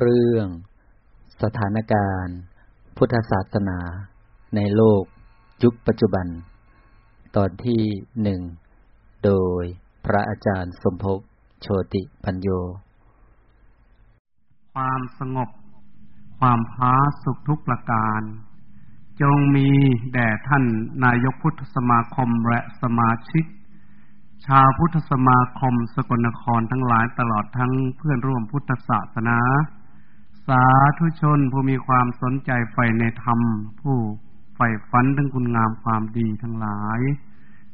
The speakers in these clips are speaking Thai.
เรื่อง สถานการณ์ พุทธศาสนา ในโลก ยุคปัจจุบัน ตอนที่หนึ่ง โดยพระอาจารย์สมภพโชติปัญโย ความสงบ ความพาสุขทุกประการ จงมีแด่ท่านนายกพุทธสมาคมและสมาชิก ชาวพุทธสมาคมสกลนครทั้งหลายตลอดทั้งเพื่อนร่วมพุทธศาสนา สาธุชนผู้มีความสนใจใฝ่ในธรรม ผู้ใฝ่ฝันถึงคุณงามความดีทั้งหลาย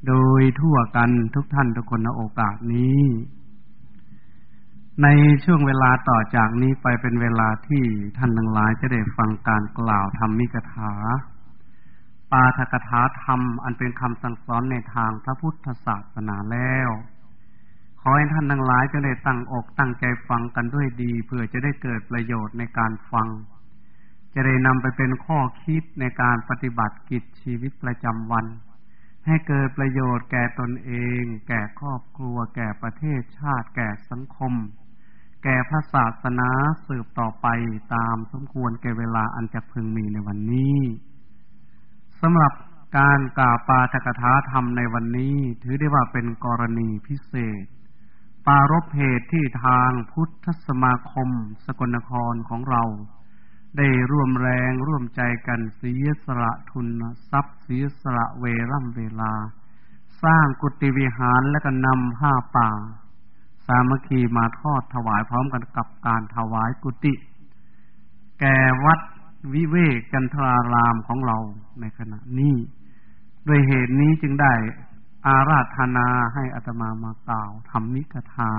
โดยทั่วกันทุกท่านทุกคนในโอกาสนี้ ในช่วงเวลาต่อจากนี้ไปเป็นเวลาที่ท่านทั้งหลายจะได้ฟังการกล่าวธรรมมิกถา ปาทกถาธรรมอันเป็นคำสั่งสอนในทางพระพุทธศาสนาแล้ว อให้ท่านทั้งหลายจะได้ตั้งอกตั้งใจฟังกันด้วยดี เพื่อจะได้เกิดประโยชน์ในการฟัง จะได้นำไปเป็นข้อคิดในการปฏิบัติกิจชีวิตประจำวัน ให้เกิดประโยชน์แก่ตนเอง แก่ครอบครัว แก่ประเทศชาติ แก่สังคม แก่พระศาสนาสืบต่อไปตามสมควรแก่เวลาอันจะพึงมีในวันนี้สำหรับการกล่าวปาทกถาธรรมในวันนี้ ถือได้ว่าเป็นกรณีพิเศษ ปารบเหตุที่ทางพุทธสมาคมสกลนครของเรา ได้ร่วมแรงร่วมใจกันเสียสละทุนทรัพย์เสียสละเวร่ำเวลา สร้างกุฏิวิหารและก็นำผ้าป่า สามัคคีมาทอดถวายพร้อมกันกับการถวายกุฏิแก่วัดวิเวกจันทรารามของเราในขณะนี้ ด้วยเหตุนี้จึงได้ อาราธนาให้อัตมามากล่าวธรรมิกถา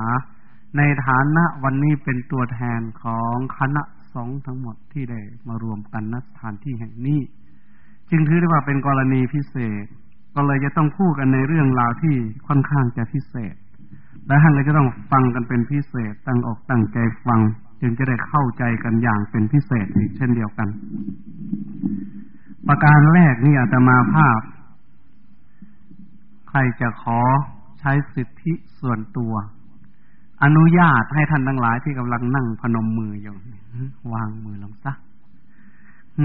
ในฐานะวันนี้เป็นตัวแทนของคณะสงฆ์ทั้งหมดที่ได้มารวมกันณสถานที่แห่งนี้ จึงถือได้ว่าเป็นกรณีพิเศษ ก็เลยจะต้องพูดกันในเรื่องราวที่ค่อนข้างจะพิเศษ และท่านก็จะต้องฟังกันเป็นพิเศษตั้งอกตั้งใจฟัง จึงจะได้เข้าใจกันอย่างเป็นพิเศษอีกเช่นเดียวกัน ประการแรกนี่อาตมาภาพ ใครจะขอใช้สิทธิส่วนตัว อนุญาตให้ท่านทั้งหลายที่กำลังนั่งพนมมืออยู่วางมือลงซะ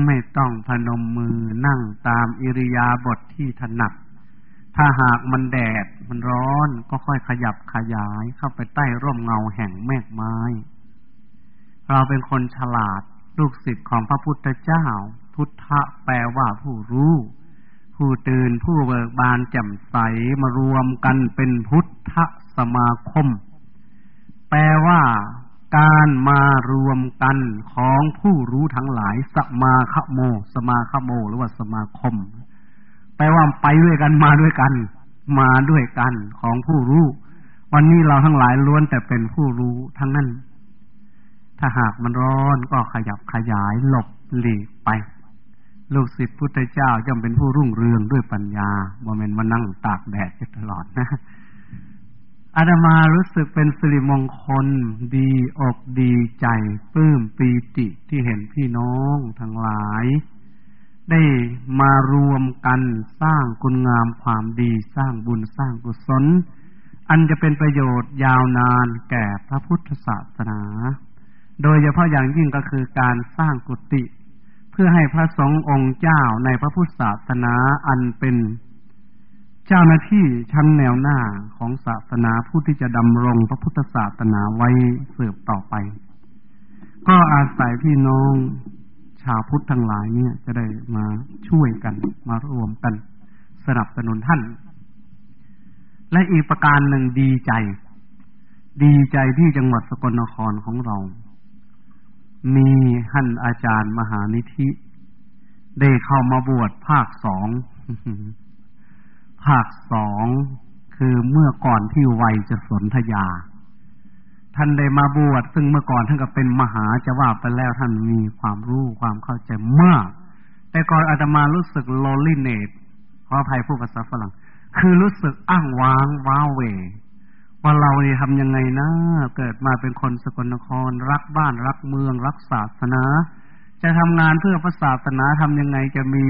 ไม่ต้องพนมมือนั่งตามอิริยาบถทที่ถนัด ถ้าหากมันแดดมันร้อนก็ค่อยขยับขยายเข้าไปใต้ร่มเงาแห่งแมกไม้ เราเป็นคนฉลาดลูกศิษย์ของพระพุทธเจ้า พุทธะแปลว่าผู้รู้ ผู้ตื่นผู้เบิกบานแจ่มใสมารวมกันเป็นพุทธสมาคม แปลว่าการมารวมกันของผู้รู้ทั้งหลาย สมาคโม สมาคโม หรือว่าสมาคม แปลว่าไปด้วยกันมาด้วยกัน มาด้วยกันของผู้รู้ วันนี้เราทั้งหลายล้วนแต่เป็นผู้รู้ทั้งนั้น ถ้าหากมันร้อนก็ขยับขยายหลบหลีกไป ลูกศิษย์พุทธเจ้าย่อมเป็นผู้รุ่งเรืองด้วยปัญญาบ่แม่นมานั่งตากแดดอยู่ตลอดนะอาตมารู้สึกเป็นสิริมงคล ดีอกดีใจปลื้มปีติที่เห็นพี่น้องทั้งหลาย ได้มารวมกันสร้างคุณงามความดีสร้างบุญสร้างกุศล อันจะเป็นประโยชน์ยาวนานแก่พระพุทธศาสนา โดยเฉพาะอย่างยิ่งก็คือการสร้างกุฏิ เพื่อให้พระสงฆ์องค์เจ้าในพระพุทธศาสนาอันเป็นเจ้าหน้าที่ชั้นแนวหน้าของศาสนาผู้ที่จะดำรงพระพุทธศาสนาไว้สืบต่อไป ก็อาศัยพี่น้องชาวพุทธทั้งหลายเนี่ย จะได้มาช่วยกันมารวมกันสนับสนุนท่าน และอีกประการหนึ่งดีใจ ดีใจที่จังหวัดสกลนครของเรา มีท่านอาจารย์มหานิธิ ได้เข้ามาบวชภาคสอง ภาคสองคือเมื่อก่อนที่วัยจะสนธยา ท่านได้มาบวชซึ่งเมื่อก่อนท่านก็เป็นมหาจะว่าไปแล้วท่านมีความรู้ความเข้าใจมาก แต่ก่อนอาตมารู้สึกโลลิเนตขออภัยผู้ภาษาฝรั่ง คือรู้สึกอ้างว้างว้าเว ว่าเราเนี่ยทำยังไงนะเกิดมาเป็นคนสกลนคร รักบ้านรักเมือง รักศาสนา จะทำงานเพื่อพระศาสนาทำยังไงจะมี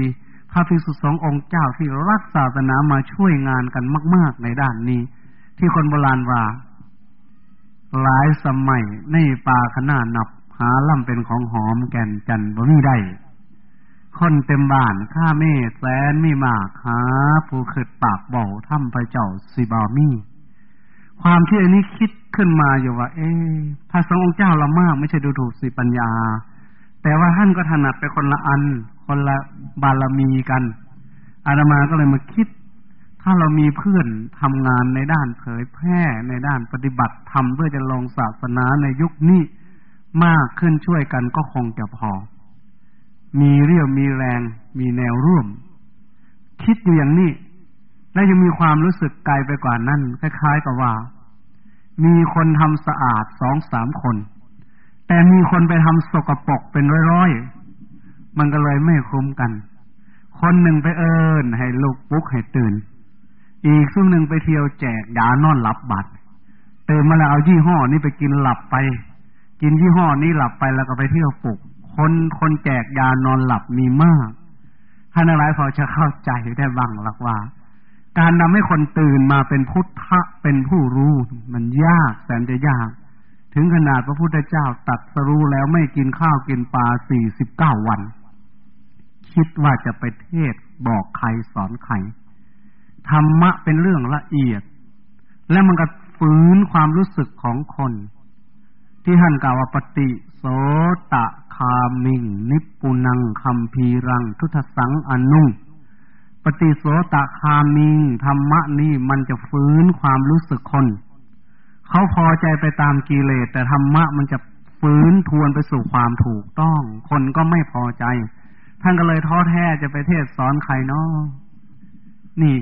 พระภิกษุสงฆ์องค์เจ้าที่รักศาสนามาช่วยงานกันมาก ๆ ในด้านนี้ ที่คนโบราณว่า หลายสมัยในป่าขนาดนับหาล่ำเป็นของหอมแก่นจันบ่มีได้คนเต็มบ้านข้าเมฆแสนมีมากหาผู้ขิดปากเบาถ้ำพระเจ้าสิบามี ความที่อันนี้คิดขึ้นมาอยู่ว่า เอ๊พระสงฆ์องค์เจ้าละมาก ไม่ใช่ดูถูกสิปัญญา แต่ว่าท่านก็ถนัดไปคนละอัน คนละบารมีกัน อาตมาก็เลยมาคิด ถ้าเรามีเพื่อนทำงานในด้านเผยแพร่ในด้านปฏิบัติธรรมเพื่อจะลงศาสนาในยุคนี้มากขึ้นช่วยกันก็คงจะพอ มีเรี่ยวมีแรง มีแนวร่วม คิดอยู่อย่างนี้ และยังมีความรู้สึกไกลไปกว่านั้นคล้ายๆกับว่า มีคนทำสะอาดสองสามคน แต่มีคนไปทำสกปรกเป็นร้อยๆ มันก็เลยไม่คุ้มกัน คนหนึ่งไปเอิญให้ลูกปุ๊กให้ตื่น อีกซึ่งหนึ่งไปเที่ยวแจกยานอนหลับบัตรตื่นมาแล้วเอายี่ห้อนี้ไปกินหลับไป กินยี่ห้อนี้หลับไปแล้วก็ไปเที่ยวปลุก คนคนแจกยานอนหลับมีมากท่านอะไรพอจะเข้าใจได้บ้างหลักว่า การทำให้คนตื่นมาเป็นพุทธะเป็นผู้รู้ มันยากแสนจะยาก ถึงขนาดพระพุทธเจ้าตัดสรู้แล้วไม่กินข้าวกินปลาสี่สิบเก้าวัน คิดว่าจะไปเทศบอกใครสอนใครธรรมะเป็นเรื่องละเอียด และมันก็ฟื้นความรู้สึกของคน ที่ท่านกล่าวว่าปฏิโสตะคามิง นิปุนังคัมพีรัง ทุทสังอนุ ปฏิโสตะคามิงธรรมะนี่มันจะฟื้นความรู้สึกคน เขาพอใจไปตามกิเลสแต่ธรรมะมันจะฟื้นทวนไปสู่ความถูกต้อง คนก็ไม่พอใจ ท่านก็เลยท้อแท้จะไปเทศสอนใครเนาะนี่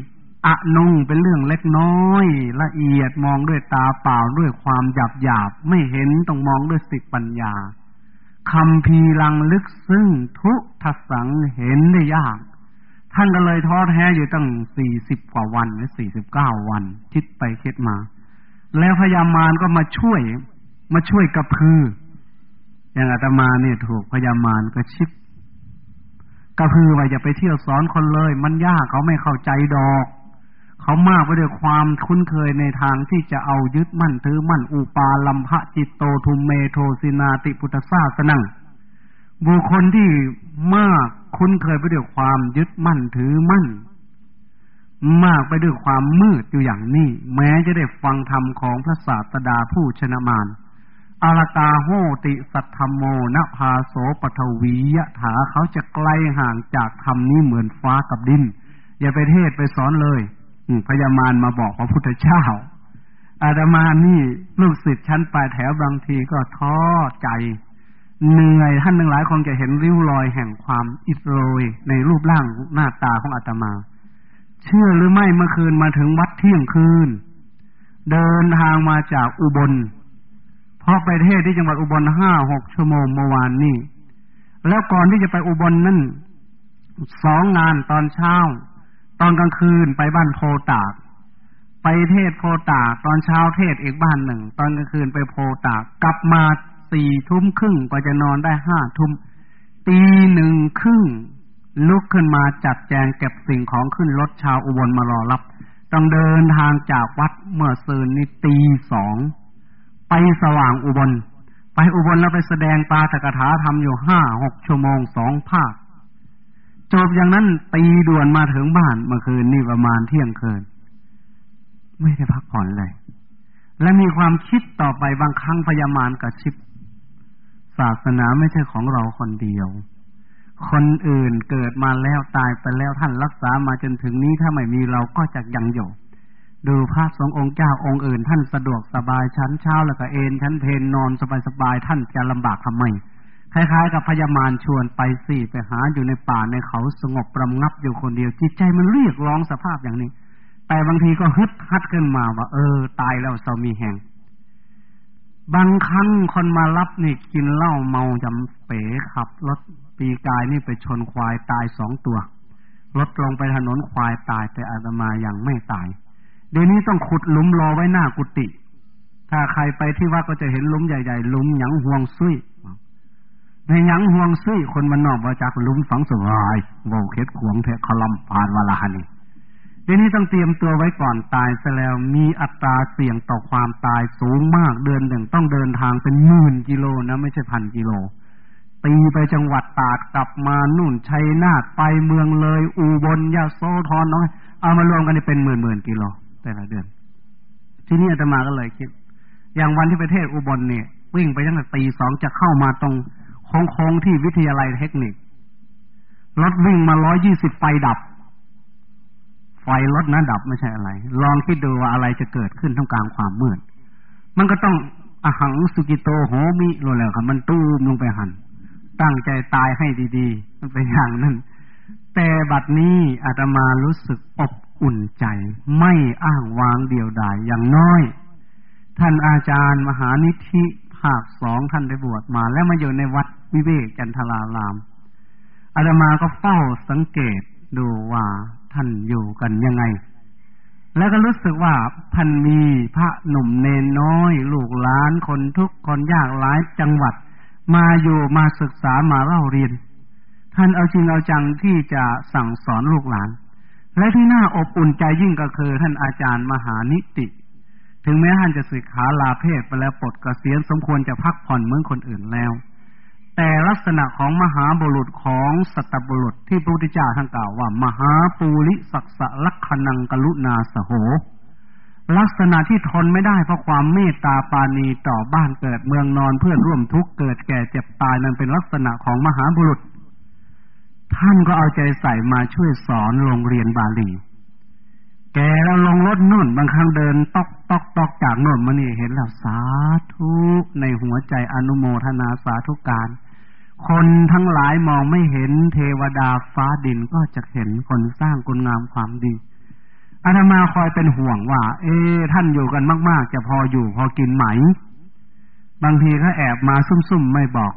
อะนุงเป็นเรื่องเล็กน้อย ละเอียดมองด้วยตาเปล่าด้วยความหยาบหยาบไม่เห็นต้องมองด้วยสติปัญญาคำพีลังลึกซึ่งทุกทัสังเห็นได้ยาก ท่านก็เลยท้อแท้อยู่ตั้งสี่สิบกว่าวันหรือสี่สิบเก้าวัน คิดไปคิดมา แล้วพญามารก็มาช่วย มาช่วยกระพือ อย่างอาตมาเนี่ยถูกพญามารก็ชิบกระพือว่าอย่าไปเที่ยวสอนคนเลย มันยากเขาไม่เข้าใจดอก เขามากไปด้วยความคุ้นเคยในทางที่จะเอายึดมั่นถือมั่นอุปาลัมภะจิตโตทุมเมโทสินาติพุทธศาสนังบุคคลที่มาก คุ้นเคยไปด้วยความยึดมั่นถือมั่น มากไปด้วยความมืดอยู่อย่างนี้ แม้จะได้ฟังธรรมของพระศาสดาผู้ชนะมารอารตาโหติสัทธโมนภาโสปทวียะถาเขาจะไกลห่างจากธรรมนี้เหมือนฟ้ากับดิน อย่าไปเทศไปสอนเลยพญามารมาบอกพระพุทธเจ้าอาตมานี่ลูกศิษย์ชั้นปลายแถวบางทีก็ท้อใจ เหนื่อยท่านทั้งหลายคงจะเห็นริ้วรอยแห่งความอิดโรยในรูปร่างหน้าตาของอาตมา เชื่อหรือไม่เมื่อคืนมาถึงวัดเที่ยงคืน เดินทางมาจากอุบลพอไปเทศที่จังหวัดอุบลห้าหกชั่วโมงเมื่อวานนี้ แล้วก่อนที่จะไปอุบลนั่นสองงานตอนเช้า ตอนกลางคืนไปบ้านโพตาก ไปเทศโพตาก ตอนเช้าเทศอีกบ้านหนึ่ง ตอนกลางคืนไปโพตาก กลับมา สี่ทุ่มครึ่งก็จะนอนได้ห้าทุ่มตีหนึ่งครึ่งลุกขึ้นมาจัดแจงเก็บสิ่งของขึ้นรถชาวอุบลมารอรับ ต้องเดินทางจากวัดเมื่อซืนนี้ตีสอง ไปสว่างอุบล ไปอุบลแล้วไปแสดงปาตกถาทำอยู่ห้าหกชั่วโมงสองภาค จบอย่างนั้นตีด่วนมาถึงบ้านเมื่อคืนนี่ประมาณเที่ยงคืน ไม่ได้พักผ่อนเลย และมีความคิดต่อไปบางครั้งพยามารกระชิบ ศาสนาไม่ใช่ของเราคนเดียว คนอื่นเกิดมาแล้วตายไปแล้วท่านรักษามาจนถึงนี้ถ้าไม่มีเราก็จะยังอยู่ ดูพระสงฆ์องค์เจ้าองค์อื่น ท่านสะดวกสบายชั้นเช้าแล้วก็เอนชั้นเพนนอนสบายๆท่านจะลำบากทำไมคล้ายๆ กับพญามารชวนไปสิไปหาอยู่ในป่าในเขาสงบประงับอยู่คนเดียว จิตใจมันเรียกร้องสภาพอย่างนี้ แต่บางทีก็ฮึดฮัดขึ้นมาว่า เออ ตายแล้วเรามีแหง บางครั้งคนมารับนี่กินเหล้าเมาจำเป๋ขับรถปีกายนี่ไปชนควายตายสองตัวรถลงไปถนนควายตายแต่อาตมายังไม่ตาย เดี๋ยวนี้ต้องขุดหลุมรอไว้หน้ากุฏิถ้าใครไปที่วัดก็จะเห็นหลุมใหญ่ๆหลุมหยังห่วงซุยในยังห่วงซี่คนมันนอกมาจากลุมฝังสวายว่าเคสขวงแทะคลำผ่านวาลานี่ เดี๋ยวนี้ต้องเตรียมตัวไว้ก่อนตายซะแล้วมีอัตราเสี่ยงต่อความตายสูงมากเดือนหนึ่งต้องเดินทางเป็นหมื่นกิโลนะไม่ใช่พันกิโล ตีไปจังหวัดตาดกลับมานู่นชัยนาทไปเมืองเลย อูบลยาโซทอนน้อยเอามารวมกันเป็นหมื่นหมื่นกิโลแต่ละเดือน ที่นี่อาตมาก็เลยคิด อย่างวันที่ไปเทศอุบลเนี่ย วิ่งไปตั้งแต่ตีสองจะเข้ามาตรงโค้งๆที่วิทยาลัยเทคนิครถวิ่งมาร้อยยี่สิบไฟดับ ไฟรถนั้นดับไม่ใช่อะไร ลองคิดดูว่าอะไรจะเกิดขึ้นท่ามกลางความมืด มันก็ต้องอหังสุกิโตโหมิโลแล้วครับมันตู้มลงไปหัน ตั้งใจตายให้ดีๆ มันเป็นอย่างนั้น แต่บัดนี้อาตมารู้สึกอบอุ่นใจ ไม่อ้างวางเดียวดายอย่างน้อย ท่านอาจารย์มหานิธิภาคสองท่านได้บวชมา แล้วมาอยู่ในวัดวิเวกจันทรารามอาตมาก็เฝ้าสังเกตดูว่า ท่านอยู่กันยังไง แล้วก็รู้สึกว่าท่านมีพระหนุ่มเนนน้อย ลูกหลานคนทุกคนยากหลายจังหวัด มาอยู่มาศึกษามาเล่าเรียน ท่านเอาจริงเอาจังที่จะสั่งสอนลูกหลาน และที่น่าอบอุ่นใจยิ่งก็คือ ท่านอาจารย์มหานิติ ถึงแม้ท่านจะสึกขาลาเพศไปแล้วปลดเกษียณสมควรจะพักผ่อนเหมือนคนอื่นแล้ว แต่ลักษณะของมหาบุรุษของสัตบุรุษที่พระพุทธเจ้าท่านกล่าวว่า มหาปูริศักษะลักขณังกลุนาสโห ลักษณะที่ทนไม่ได้เพราะความเมตตาปาณีต่อบ้านเกิดเมืองนอนเพื่อนร่วมทุกข์เกิดแก่เจ็บตายนั้นเป็นลักษณะของมหาบุรุษ ท่านก็เอาใจใส่มาช่วยสอนโรงเรียนบาลี แกแล้วลงรถนุ่นบางครั้งเดินตอกตอกตอกจากโน่นมานี่เห็นแล้วสาธุในหัวใจอนุโมทนาสาธุการ คนทั้งหลายมองไม่เห็นเทวดาฟ้าดินก็จะเห็นคนสร้างคุณงามความดีอาตมาคอยเป็นห่วงว่า เอ๊ท่านอยู่กันมากๆ จะพออยู่พอกินไหม บางทีก็แอบมาซุ่มๆไม่บอก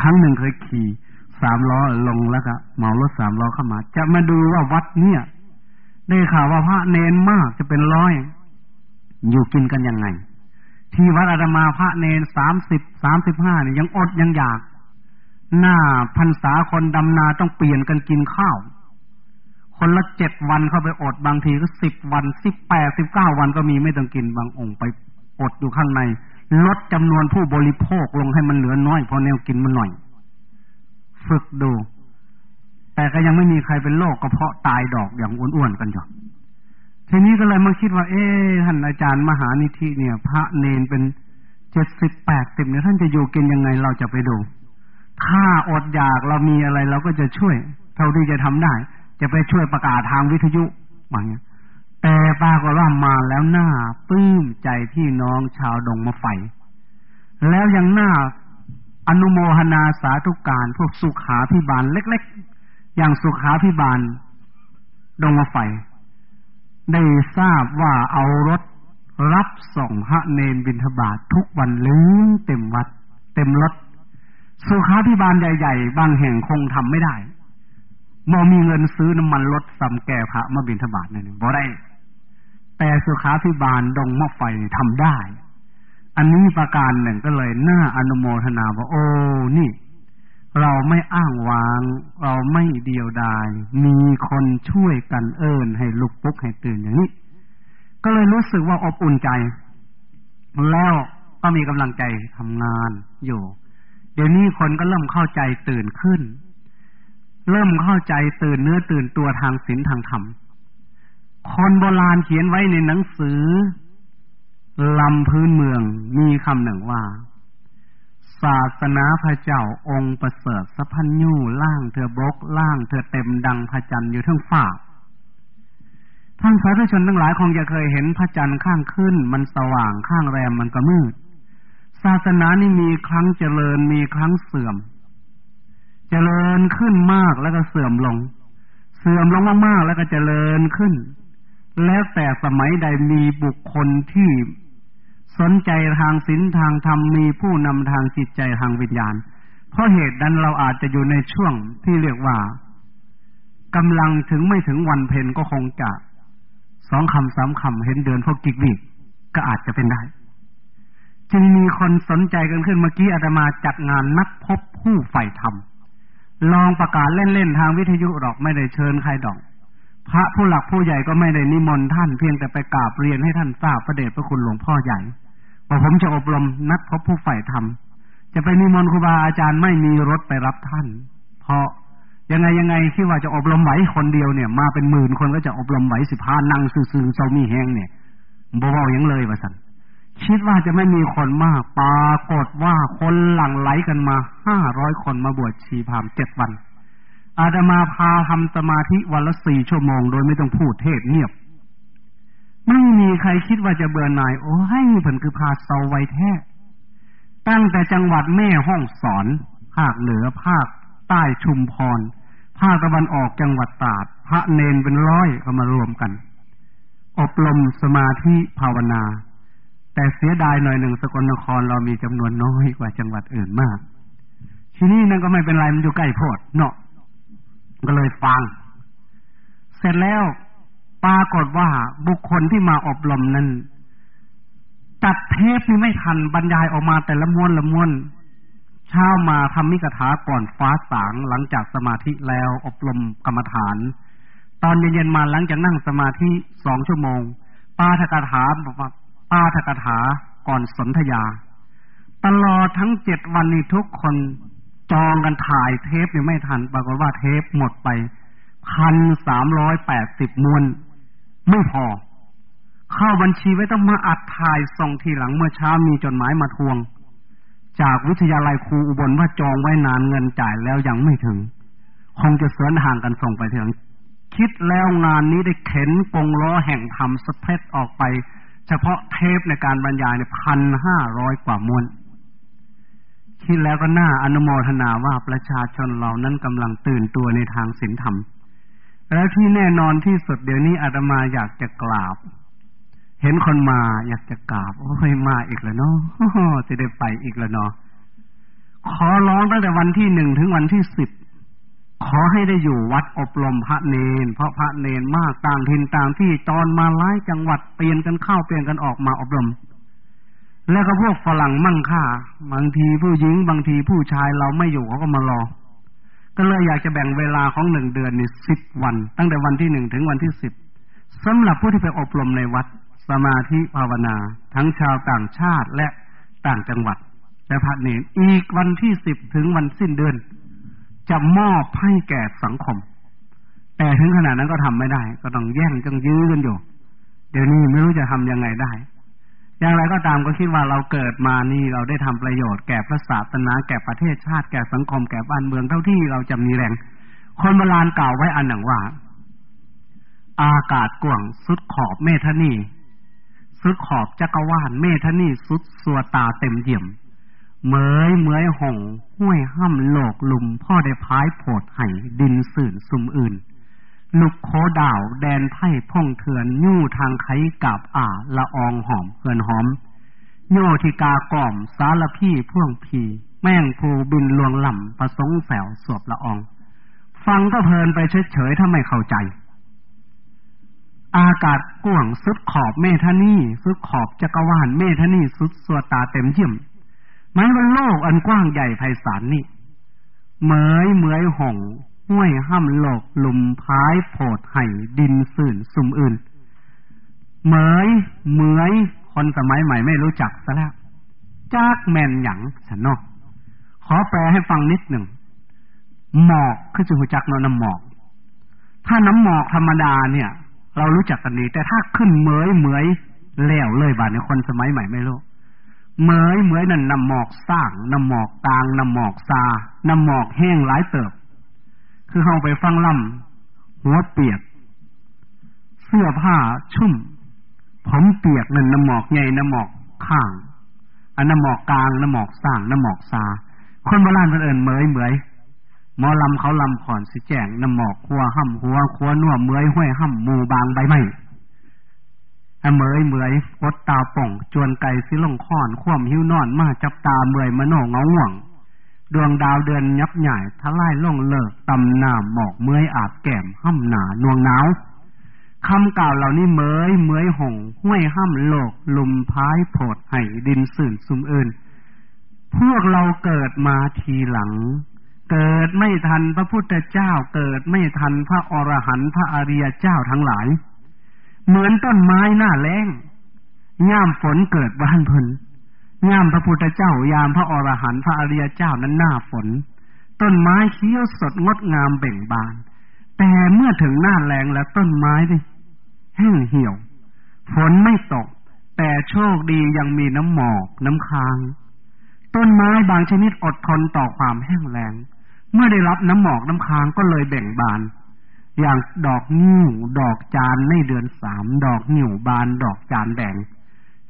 ครั้งหนึ่งเคยขี่สามล้อลงแล้วก็เหมารถสามล้อเข้ามา จะมาดูว่าวัดเนี่ย ได้ข่าวว่าพระเนนมากจะเป็นร้อย อยู่กินกันยังไง ที่วัดอาตมาพระเนนสามสิบสามสิบห้าเนี่ยยังอดยังอยาก หน้าพรรษาคนดำนาต้องเปลี่ยนกันกินข้าว คนละเจ็ดวันเข้าไปอดบางทีก็สิบวันสิบแปดสิบเก้าวันก็มีไม่ต้องกินบางองค์ไปอดอยู่ข้างใน ลดจำนวนผู้บริโภคลงให้มันเหลือน้อยพอแนวกินมันหน่อย ฝึกดู แต่ก็ยังไม่มีใครเป็นโรคกระเพาะตายดอกอย่างอ้วนๆกันอยู่ทีนี้ก็เลยมาคิดว่า เอ๊ท่านอาจารย์มหานิธิเนี่ย พระเนนเป็นเจ็ดสิบแปดสิบเนี่ยท่านจะอยู่กินยังไงเราจะไปดู ถ้าอดอยากเรามีอะไรเราก็จะช่วย เท่าที่จะทำได้ จะไปช่วยประกาศทางวิทยุว่างี้แต่ปรากฏว่ามาแล้วหน้าปลื้มใจพี่น้องชาวดงมาไฟ แล้วยังหน้าอนุโมทนาสาธุการพวกสุขาพิบาลเล็ก อย่างสุขาพิบาล ดงมาไฟ ได้ทราบว่าเอารถรับส่งพระเนนบินทบาททุกวันลืมเต็มวัด เต็มรถ สุขาพิบาลใหญ่ ๆ บางแห่งคงทำไม่ได้มอมีเงินซื้อน้ำมันรถสำแก่พระมาบินทบาทนั่นบ่ได้ แต่สุขาพิบาลดงมะไฟทำได้ อันนี้ประการหนึ่งก็เลยน่าอนุโมทนาว่าโอ้นี่ เราไม่อ้างวาง เราไม่เดียวดาย มีคนช่วยกันเอิญให้ลุกปุ๊กให้ตื่นอย่างนี้ ก็เลยรู้สึกว่าอบอุ่นใจ แล้วก็มีกำลังใจทำงานอยู่ เดี๋ยวนี้คนก็เริ่มเข้าใจตื่นขึ้น เริ่มเข้าใจตื่นเนื้อตื่นตัวทางศีลทางธรรม คนโบราณเขียนไว้ในหนังสือลำพื้นเมืองมีคำหนึ่งว่า ศาสนาพระเจ้าองค์ประเสริฐสัพพัญญูล่างเธอบกล่างเธอเต็มดังพระจันทร์อยู่ทั้งฝ่าท่านสาธุชนทั้งหลายคงจะเคยเห็นพระจันทร์ข้างขึ้น มันสว่างข้างแรมมันก็มืด ศาสนานี่มีครั้งเจริญมีครั้งเสื่อม เจริญขึ้นมากแล้วก็เสื่อมลง เสื่อมลงมากๆแล้วก็เจริญขึ้น แล้วแต่สมัยใดมีบุคคลที่ สนใจทางศีลทางธรรมมีผู้นำทางจิตใจทางวิญญาณ เพราะเหตุนั้นเราอาจจะอยู่ในช่วงที่เรียกว่ากำลังถึงไม่ถึงวันเพ็ญก็คงจะสองคำสามคำเห็นเดินพวกกิกวิกก็อาจจะเป็นได้ จึงมีคนสนใจกันขึ้นเมื่อกี้อาตมาจัดงานนัดพบผู้ใฝ่ธรรมลองประกาศเล่นๆทางวิทยุหรอกไม่ได้เชิญใครดอก พระผู้หลักผู้ใหญ่ก็ไม่ได้นิมนต์ท่านเพียงแต่ไปกราบเรียนให้ท่านทราบพระเดชพระคุณหลวงพ่อใหญ่ ว่าผมจะอบรมนักพบผู้ใฝ่ธรรม จะไปนิมนต์ครูบาอาจารย์ไม่มีรถไปรับท่าน เพราะยังไงยังไงคิดว่าจะอบรมไหวคนเดียวเนี่ย มาเป็นหมื่นคนก็จะอบรมไหวสิบห้านั่งซื่อๆเซามีแห้งเนี่ยบ่เบายังเลยว่าสันคิดว่าจะไม่มีคนมากปรากฏว่าคนหลั่งไหลกันมาห้าร้อยคนมาบวชชีพามเจ็ดวัน อาตมาพาทำสมาธิวันละสี่ชั่วโมง โดยไม่ต้องพูดเทศเงียบ ไม่มีใครคิดว่าจะเบื่อหน่าย โอ้ให้ผลคือพาเซาไว้แท้ ตั้งแต่จังหวัดแม่ห้องสอน ภาคเหนือภาคใต้ชุมพร ภาคตะวันออกจังหวัดตราด พระเนนเป็นร้อยก็มารวมกัน อบรมสมาธิภาวนา แต่เสียดายหน่อยหนึ่งสกลนครเรามีจำนวนน้อยกว่าจังหวัดอื่นมาก ทีนี้นั่นก็ไม่เป็นไรมันอยู่ใกล้โพดเนาะก็เลยฟัง เสร็จแล้ว ปรากฏว่าบุคคลที่มาอบรมนั้นตัดเทปนี่ไม่ทันบรรยายออกมาแต่ละม้วนละม้วนเช้ามาทำมิกถาก่อนฟ้าสางหลังจากสมาธิแล้วอบรมกรรมฐาน ตอนเย็นๆมาหลังจากนั่งสมาธิสองชั่วโมงปาทกถาบอกว่าปาทกถาก่อนสนธยา ตลอดทั้งเจ็ดวันนี้ทุกคนจองกันถ่ายเทปยังไม่ทัน ปรากฏว่าเทปหมดไปพันสามร้อยแปดสิบมวน ไม่พอ เข้าบัญชีไว้ต้องมาอัดถ่ายส่งทีหลังเมื่อเช้ามีจดหมายมาทวง จากวิทยาลัยครูอุบลว่าจองไว้นานเงินจ่ายแล้วยังไม่ถึง คงจะเสือนห่างกันส่งไปถึง คิดแล้วงานนี้ได้เข็นกงล้อแห่งธรรมสเปซออกไป เฉพาะเทปในการบรรยายเนี่ยพันห้าร้อยกว่ามวนคิดแล้วก็น่าอนุโมทนาว่าประชาชนเรานั้นกำลังตื่นตัวในทางศีลธรรม แล้วที่แน่นอนที่สุดเดี๋ยวนี้อาตมาอยากจะกราบ เห็นคนมาอยากจะกราบโอ้ยมาอีกแล้วเนาะจะได้ไปอีกแล้วเนาะขอร้องตั้งแต่วันที่หนึ่งถึงวันที่สิบขอให้ได้อยู่วัดอบรมพระเนน เพราะพระเนนมากต่างถิ่นต่างที่ตอนมาไล่จังหวัดเปลี่ยนกันเข้าเปลี่ยนกันออกมาอบรม แล้วก็พวกฝรั่งมั่งค่าบางทีผู้หญิงบางทีผู้ชายเราไม่อยู่เขาก็มารอ ก็เลยอยากจะแบ่งเวลาของหนึ่งเดือนนี่สิบวัน ตั้งแต่วันที่หนึ่งถึงวันที่สิบสำหรับผู้ที่ไปอบรมในวัดสมาธิภาวนา ทั้งชาวต่างชาติและต่างจังหวัดและพระเนนอีกวันที่สิบถึงวันสิ้นเดือน จะมอบให้แก่สังคม แต่ถึงขนาดนั้นก็ทำไม่ได้ ก็ต้องแย่งจังยื้อกันอยู่ เดี๋ยวนี้ไม่รู้จะทํำยังไงได้ อย่างไรก็ตามก็คิดว่าเราเกิดมานี่เราได้ทำประโยชน์แก่พระศาสนาแก่ประเทศชาติแก่สังคมแก่บ้านเมืองเท่าที่เราจะมีแรง คนโบราณกล่าวไว้อันหนึ่งว่า อากาศกว้างสุดขอบเมธนีสุดขอบจักรวาลเมธนีสุดสัวตาเต็มเยี่ยมเมยเมยห่องห้วยห้ำโลกลุม พ่อได้พายโผดไห่ดินสื่นสุมอื่น ลุกโคดาว แดนไพ่พ่องเถือนยู่ทางไขกาบอ่าละอองหอมเฮือนหอม โยธิกากล่อม สารพี่พ่วงพีแม่งภูบินลวงล่ำประสงแฝวสวบละออง ฟังก็เพลินไปเฉยๆถ้าไม่เข้าใจ อากาศกว้างสุดขอบเมธานี่สุดขอบจักรวาลเมธานี่สุดสวตาเต็มเยี่ยมหมายว่าโลกอันกว้างใหญ่ไพศาลนี่เหมยเหมยห่อง ห้วยห้ำโลกลุมพายโผดไห่ดินสื่นสุมอื่น เหมยเหมยคนสมัยใหม่ไม่รู้จักซะแล้วจากแมนหยังฉันนอกขอแปลให้ฟังนิดหนึ่ง หมอกคือจะหูจักนน้ำหมอก ถ้าน้ำหมอกธรรมดาเนี่ย เรารู้จักกันดีแต่ถ้าขึ้นเหมยเหมยแล้วเลยบาดในคนสมัยใหม่ไม่รู้เหมยเหมยนั่นน้ำหมอกสร้างน้ำหมอกตางน้ำหมอกซาน้ำหมอกแห้งหลายเติบ คือเข้าไปฟังล่ำหัวเปียก เสื้อผ้าชุ่ม ผมเปียกนั่นน้ำหมอกใหญ่น้ำหมอกข้างอันน้ำหมอกกลางน้ำหมอกสร้างน้ำหมอกซาคนโบราณเพิ่นเอิญเมยเหมยหมอลำเขาลำขอนสิแจงน้ำหมอกคัวห้ำหัวคัวนัวเมยห้วยห้ำมูบางใบไม้เมยเมยกดตาป่อง จวนไก่สิลงค้อน คว่ำหิ้วนอนมาจับตาเมยมโนเงาห่วง ดวงดาวเดือนยับใหญ่ทลายล่องเลิกตำน้ำหมอกเมยอาบแก้มห้ำหนานวงหนาวคำกล่าวเหล่านี้เมยเมยห่งห้วยห้ำโลกลุมพายโผดไห้ดินสื่นซุมอื่นพวกเราเกิดมาทีหลัง เกิดไม่ทันพระพุทธเจ้าเกิดไม่ทันพระอรหันต์พระอริยเจ้าทั้งหลาย เหมือนต้นไม้หน้าแล้งย่ามฝนเกิดบ้านเพิ่น ย่ามพระพุทธเจ้ายามพระอรหันต์พระอริยเจ้านั้นหน้าฝน ต้นไม้เขียวสดงดงามเบ่งบาน แต่เมื่อถึงหน้าแรงแล้วต้นไม้ดิแห้งเหี่ยวฝนไม่ตก แต่โชคดียังมีน้ำหมอกน้ำค้าง ต้นไม้บางชนิดอดทนต่อความแห้งแล้งเมื่อได้รับน้ำหมอกน้ำค้างก็เลยเบ่งบาน อย่างดอกนิ้วดอกจานในเดือนสามดอกนิ้วบานดอกจานแดง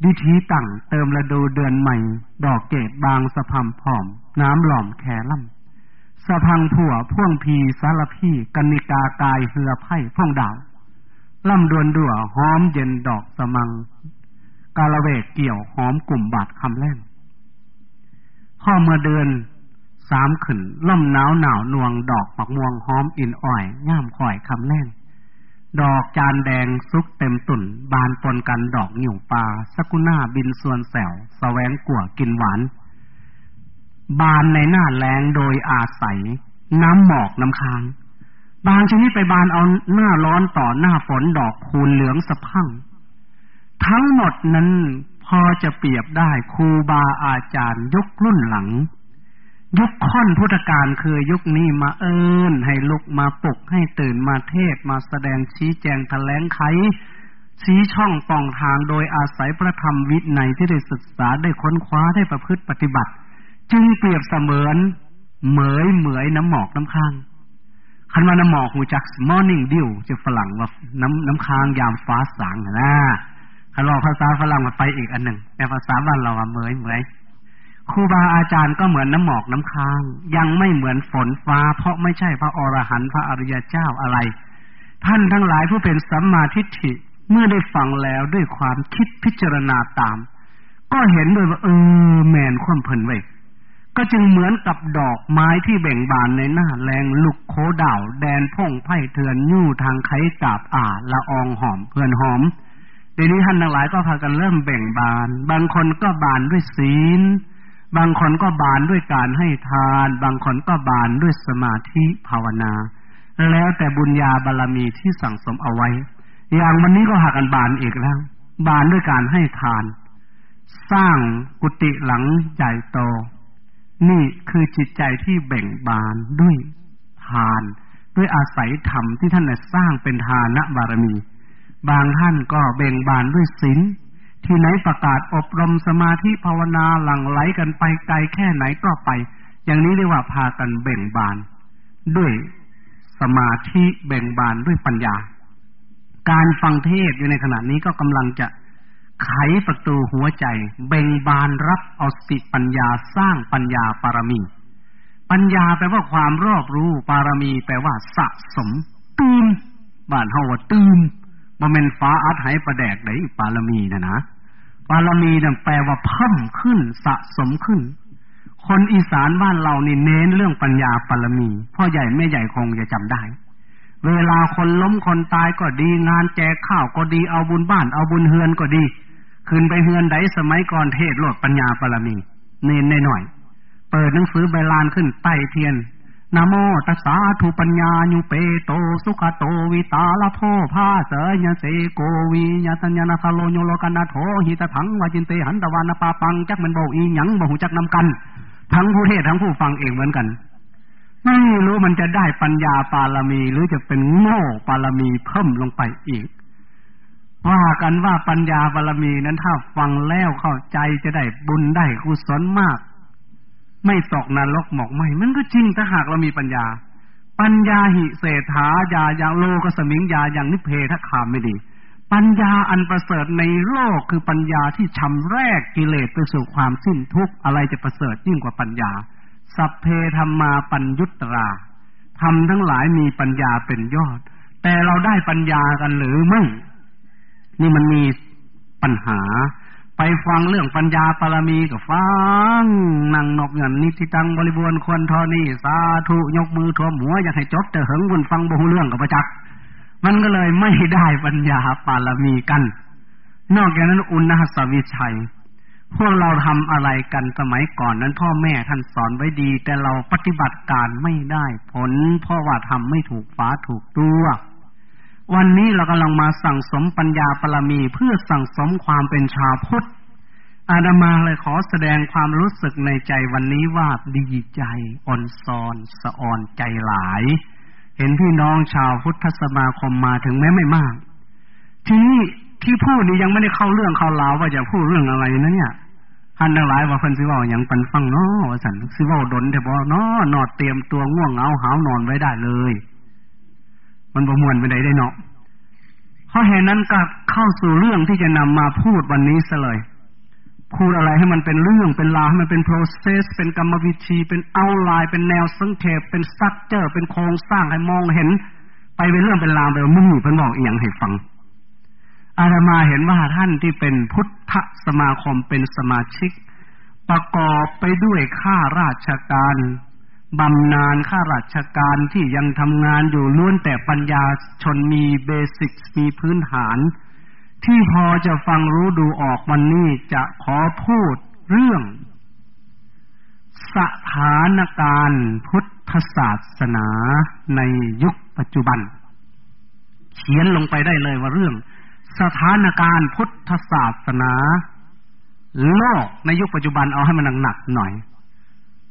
ดิธีตั้งเติมระดูเดือนใหม่ ดอกเกตบางสะพัมผอม น้ำหล่อมแคล่ำสะพังผัวพ่วงพีสารพี่กนิกากายเหือไพ่พ่วงดาวล่ำดวนดัวหอมเย็นดอกสมัง กาละเวกเกี่ยวหอมกลุ่มบาดคำแล่งข้อเมื่อเดือนสามขึ้นล่มหนาวหนาวนวงดอกหมักม่วงหอมอินอ่อยง่ามข่อยคำแล่ง ดอกจานแดงซุกเต็มตุ่น บานปนกันดอกหนิวปลาสกุน่าบินส่วนแสวสแสวงกัวกินหวาน บานในหน้าแรงโดยอาศัย น้ำหมอกน้ำค้าง บางชนิดไปบานเอาหน้าร้อนต่อหน้าฝนดอกคูณเหลืองสะพังทั้งหมดนั้นพอจะเปรียบได้ครูบาอาจารย์ยกรุ่นหลัง ยุคค่อนพุทธกาลคือยุคนี้มาเอิญให้ลุกมาปลุกให้ตื่นมาเทศมาแสดงชี้แจงแถลงไข ชี้ช่องป่องทางโดยอาศัยพระธรรมวินัยที่ได้ศึกษาได้ค้นคว้าได้ประพฤติปฏิบัติ จึงเปรียบเสมือน เหมยเหมยน้ำหมอกน้ำค้างคันว่าน้ำหมอกหูจัก morning dew จะฝรั่งว่าน้ำน้ำค้างยามฟ้าสางนะคันว่าภาษาฝรั่งมาไปอีกอันหนึ่งแต่ภาษาบ้านเราว่าเหมยเหมย ครูบาอาจารย์ก็เหมือนน้ำหมอกน้ำค้าง ยังไม่เหมือนฝนฟ้า เพราะไม่ใช่พระอรหันต์พระอริยเจ้าอะไร ท่านทั้งหลายผู้เป็นสัมมาทิฏฐิเมื่อได้ฟังแล้วด้วยความคิดพิจารณาตาม ก็เห็นเลยว่า เออ แมนความเพลินไว้ก็จึงเหมือนกับดอกไม้ที่เบ่งบานในหน้าแรงลุกโคด่าวแดนพ่งไพ่เถื่อนยู่ทางไขกาบอ่าละอองหอมเพื่อนหอมเดี๋ยวนี้ท่านทั้งหลายก็พากันเริ่มเบ่งบาน บางคนก็บานด้วยศีล บางคนก็บานด้วยการให้ทาน บางคนก็บานด้วยสมาธิภาวนา แล้วแต่บุญญาบารรมีที่สั่งสมเอาไว้ อย่างวันนี้ก็หากันบานอีกแล้ว บานด้วยการให้ทาน สร้างกุฏิหลังใหญ่โต นี่คือจิตใจที่เบ่งบานด้วยทาน ด้วยอาศัยธรรมที่ท่านสร้างเป็นทานะบารมี บางท่านก็เบ่งบานด้วยศีล ที่ไหนประกาศอบรมสมาธิภาวนาหลั่งไหลกันไปไกลแค่ไหนก็ไป อย่างนี้เรียกว่าพากันเบ่งบาน ด้วยสมาธิเบ่งบานด้วยปัญญา การฟังเทศอยู่ในขณะนี้ก็กำลังจะไขประตูหัวใจ เบ่งบานรับเอาสติปัญญาสร้างปัญญาปารมี ปัญญาแปลว่าความรอบรู้ปารมี แปลว่าสะสมตื่นบ้านเฮาว่าตื่นบ่แม่นฟ้าอัดให้ประแดกได้ปารมีนะนะ บารมีนั่นแปลว่าเพิ่มขึ้นสะสมขึ้น คนอีสานบ้านเรานี่เน้นเรื่องปัญญาปารมีพ่อใหญ่แม่ใหญ่คงจะจำได้ เวลาคนล้มคนตายก็ดีงานแจกข้าวก็ดีเอาบุญบ้านเอาบุญเฮือนก็ดีขึ้นไปเฮือนไดสมัยก่อนเทศโลดปัญญาปารมี เน้นหน่อย เปิดหนังสือใบลานขึ้นใต้เทียน นโมตัสสะทุปัญญาญุเปโตสุขโตวิตาลโทภาเสยเสโกวิยตัญญานาโลโยโลกันนาโถหิตถังวาจินเตหันตวานาปาปังจักมันบอกอีหยังบ่หูจักนำกัน ทั้งผู้เทศทั้งผู้ฟังเองเหมือนกัน ไม่รู้มันจะได้ปัญญาปาลมี หรือจะเป็นโง่ปาลมีเพิ่มลงไปอีก ว่ากันว่าปัญญาบารมีนั้นถ้าฟังแล้วเข้าใจจะได้บุญได้กุศลมาก ไม่ตกนรกหมอกไหมมันก็จริงถ้าหากเรามีปัญญา ปัญญาหิเศษฐายาอย่างโลกสมิงยาอย่างนิเพทขามไม่ดี ปัญญาอันประเสริฐในโลกคือปัญญาที่ชำแรกกิเลสไปสู่ความสิ้นทุกข์อะไรจะประเสริฐยิ่งกว่าปัญญา สัพเพธรรมาปัญยุตราทำทั้งหลายมีปัญญาเป็นยอด แต่เราได้ปัญญากันหรือไม่ นี่มันมีปัญหา ไปฟังเรื่องปัญญาปรมีก็ฟังนั่งนกเงินนิติตังบริบูรณ์ควรทอนี่สาธุยกมือทวมหัวอยากให้จดแต่เหิงบุญฟังบ่ฮูเรื่องกับประจักษ์มันก็เลยไม่ได้ปัญญาปารมีกัน นอกจากนั้นอุณหสวิชัย พวกเราทำอะไรกันสมัยก่อนนั้นพ่อแม่ท่านสอนไว้ดี แต่เราปฏิบัติการไม่ได้ผลเพราะว่าทำไม่ถูกฟ้าถูกตัว วันนี้เรากำลังมาสั่งสมปัญญาปรมีเพื่อสั่งสมความเป็นชาวพุทธ อาดามาเลยขอแสดงความรู้สึกในใจวันนี้ว่าดีใจอ่อนซอนสะอ่อนใจหลาย เห็นพี่น้องชาวพุทธสมาคมมาถึงแม้ไม่มาก ทีนี้ที่พูดนี้ยังไม่ได้เข้าเรื่องเข้าราวว่าจะพูดเรื่องอะไรนะเนี่ยท่านทั้งหลายว่าเพิ่นสิว้าหยังปันฟังเนาะว่าซั่นสิว้าดนแต่บ่เนาะนอดเตรียมตัวง่วงเหงาหาวนอนไว้ได้เลย มันบ่ม่วนไปได้ได้เนาะเพราะเหตุนั้นก็เข้าสู่เรื่องที่จะนำมาพูดวันนี้ซะเลย พูดอะไรให้มันเป็นเรื่องเป็นราวให้มันเป็น process เป็นกรรมวิธี เป็นเอาไลน์เป็นแนวสังเขปเป็นสตรัคเจอร์เป็นโครงสร้างให้มองเห็น ไปเป็นเรื่องเป็นราวไปมึงเพิ่นบอกเอียงให้ฟังอาตมาเห็นว่าท่านที่เป็นพุทธสมาคมเป็นสมาชิก ประกอบไปด้วยข้าราชการ บำนาญข้าราชการที่ยังทำงานอยู่ล้วนแต่ปัญญาชนมีเบสิกมีพื้นฐาน ที่พอจะฟังรู้ดูออกวันนี้จะขอพูดเรื่อง สถานการณ์พุทธศาสนาในยุคปัจจุบัน เขียนลงไปได้เลยว่าเรื่อง สถานการณ์พุทธศาสนา โลกในยุคปัจจุบันเอาให้มันหนักๆหน่อย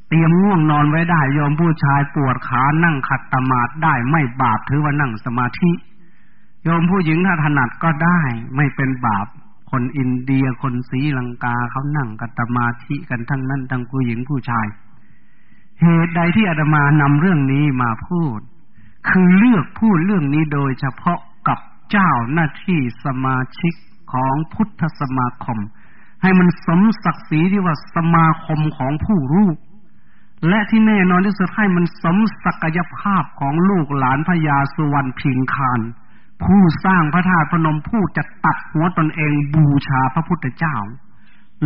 เตรียมง่วงนอนไว้ได้ยอมผู้ชายปวดขานั่งขัดตมาดได้ไม่บาปถือว่านั่งสมาธิยอมผู้หญิงถ้าถนัดก็ได้ไม่เป็นบาป คนอินเดียคนศรีลังกาเขานั่งกัตมาธิกันทั้งนั้นทั้งผู้หญิงผู้ชาย เหตุใดที่อาตมานำเรื่องนี้มาพูด คือเลือกพูดเรื่องนี้โดยเฉพาะกับเจ้าหน้าที่สมาชิกของพุทธสมาคม ให้มันสมศักดิ์ศรีที่ว่าสมาคมของผู้รู้ และที่แน่นอนที่สุดให้มันสมศักยภาพของลูกหลานพญาสุวรรณพิงคารผู้สร้างพระธาตุพนมผู้จะตัดหัวตนเองบูชาพระพุทธเจ้า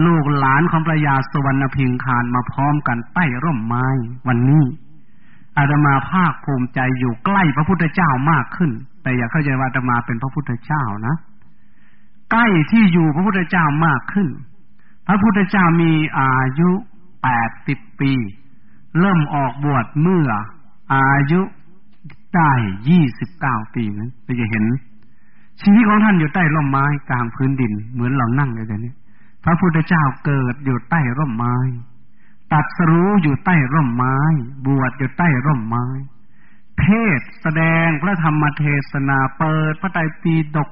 ลูกหลานของพระยาสุวรรณพิงคารมาพร้อมกันใต้ร่มไม้วันนี้อาตมาภาคภูมิใจอยู่ใกล้พระพุทธเจ้ามากขึ้น แต่อย่าเข้าใจว่าจะมาเป็นพระพุทธเจ้านะ ใกล้ที่อยู่พระพุทธเจ้ามากขึ้น พระพุทธเจ้ามีอายุแปดสิบปี เริ่มออกบวชเมื่ออายุได้ยี่สิบเก้าปีนั้นเราจะเห็น ชีวิตของท่านอยู่ใต้ร่มไม้กลางพื้นดิน เหมือนเรานั่งเลยแต่นี้พระพุทธเจ้าเกิดอยู่ใต้ร่มไม้ ตัดสรู้อยู่ใต้ร่มไม้ บวชอยู่ใต้ร่มไม้ เทศแสดงพระธรรมเทศนาเปิดพระไตรปิฎก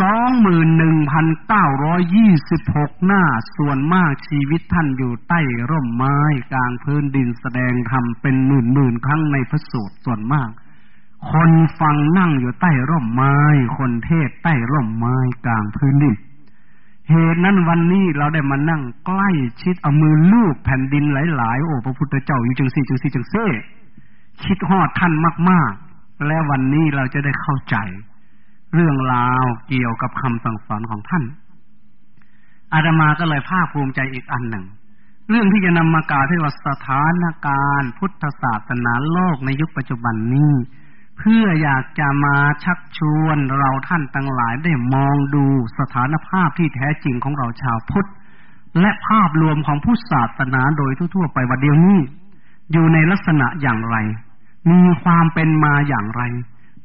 สองหมื่นหนึ่งพันเก้าร้อยยี่สิบหกหน้า ส่วนมากชีวิตท่านอยู่ใต้ร่มไม้กลางพื้นดินแสดงธรรมเป็นหมื่นหมื่นครั้งในพระสูตรส่วนมาก คนฟังนั่งอยู่ใต้ร่มไม้ คนเทศใต้ร่มไม้กลางพื้นดิน เหตุนั้นวันนี้เราได้มานั่งใกล้ชิดเอามือลูบแผ่นดินหลาย ๆ โอ้พระพุทธเจ้าอยู่จังสี่จังสี่จังเซ่คิดฮอดท่านมาก ๆ และวันนี้เราจะได้เข้าใจ เรื่องราวเกี่ยวกับคำสั่งสอนของท่าน อาตมาก็เลยภาคภูมิใจอีกอันหนึ่ง เรื่องที่จะนำมากล่าวที่ว่าสถานการณ์พุทธศาสนาโลกในยุคปัจจุบันนี้ เพื่ออยากจะมาชักชวนเราท่านทั้งหลายได้มองดูสถานภาพที่แท้จริงของเราชาวพุทธ และภาพรวมของพุทธศาสนาโดยทั่วๆไปว่าเดียวนี้ อยู่ในลักษณะอย่างไร มีความเป็นมาอย่างไร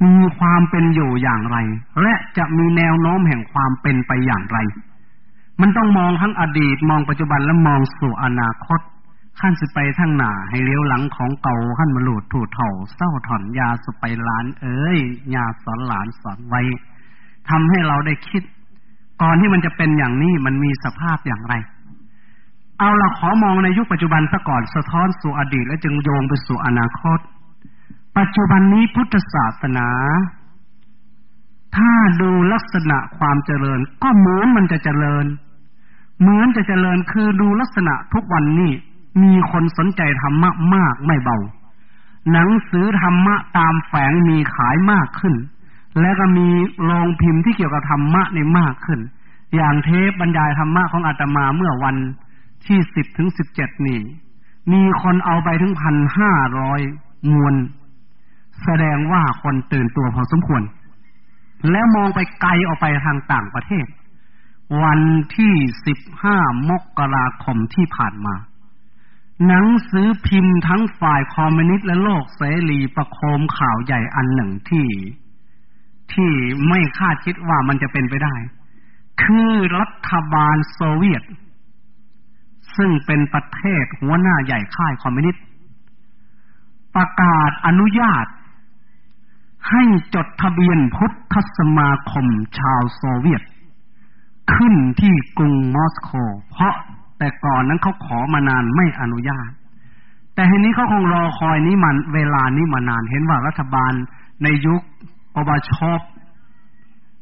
มีความเป็นอยู่อย่างไร และจะมีแนวโน้มแห่งความเป็นไปอย่างไร มันต้องมองทั้งอดีตมองปัจจุบันและมองสู่อนาคต ขั้นสิไปทั้งหน้าให้เลี้ยวหลังของเก่าขั้นมาหลุดถูดเถ่าเศร้าถอนยาสไปหลาน เอ้ยยาสอนหลานสอนไว้ทำให้เราได้คิด ก่อนที่มันจะเป็นอย่างนี้มันมีสภาพอย่างไร เอาละขอมองในยุคปัจจุบันซะก่อนสะท้อนสู่อดีต และจึงโยงไปสู่อนาคต ปัจจุบันนี้พุทธศาสนา ถ้าดูลักษณะความเจริญ ก็เหมือนมันจะเจริญ เหมือนจะเจริญคือดูลักษณะทุกวันนี้มีคนสนใจธรรมะมากไม่เบา หนังสือธรรมะตามแฝงมีขายมากขึ้น และก็มีโรงพิมพ์ที่เกี่ยวกับธรรมะในมากขึ้น อย่างเทปบรรยายธรรมะของอาตมาเมื่อวันที่สิบถึงสิบเจ็ดนี่ มีคนเอาไปถึงพันห้าร้อยมวล แสดงว่าคนตื่นตัวพอสมควร แล้วมองไปไกลออกไปทางต่างประเทศ วันที่สิบห้ามกราคมที่ผ่านมา หนังสือพิมพ์ทั้งฝ่ายคอมมิวนิสต์และโลกเสรีประโคมข่าวใหญ่อันหนึ่งที่ ที่ไม่คาดคิดว่ามันจะเป็นไปได้ คือรัฐบาลโซเวียต ซึ่งเป็นประเทศหัวหน้าใหญ่ค่ายคอมมิวนิสต์ประกาศอนุญาต ให้จดทะเบียนพุทธสมาคมชาวโซเวียต ขึ้นที่กรุงมอสโก เพราะแต่ก่อนนั้นเขาขอมานานไม่อนุญาต แต่ทีนี้เขาคงรอคอยนี้มันเวลานี้มานานเห็นว่ารัฐบาลในยุคกอร์บาชอฟ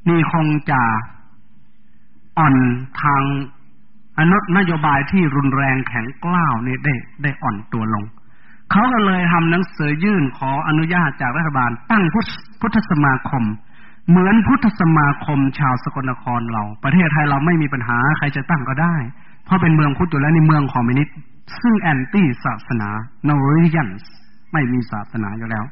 นี่คงจะอ่อนทางอนุนโยบายที่รุนแรงแข็งกร้าวนี่ได้ได้อ่อนตัวลง เขาก็เลยทำหนังสือยื่นขออนุญาตจากรัฐบาล ตั้งพุทธสมาคม เหมือนพุทธสมาคมชาวสกลนครเรา ประเทศไทยเราไม่มีปัญหาใครจะตั้งก็ได้ เพราะเป็นเมืองพุทธอยู่แล้วในเมืองคอมมิวนิสต์ซึ่ง anti ศาสนา no religions ไม่มีศาสนาอยู่แล้ว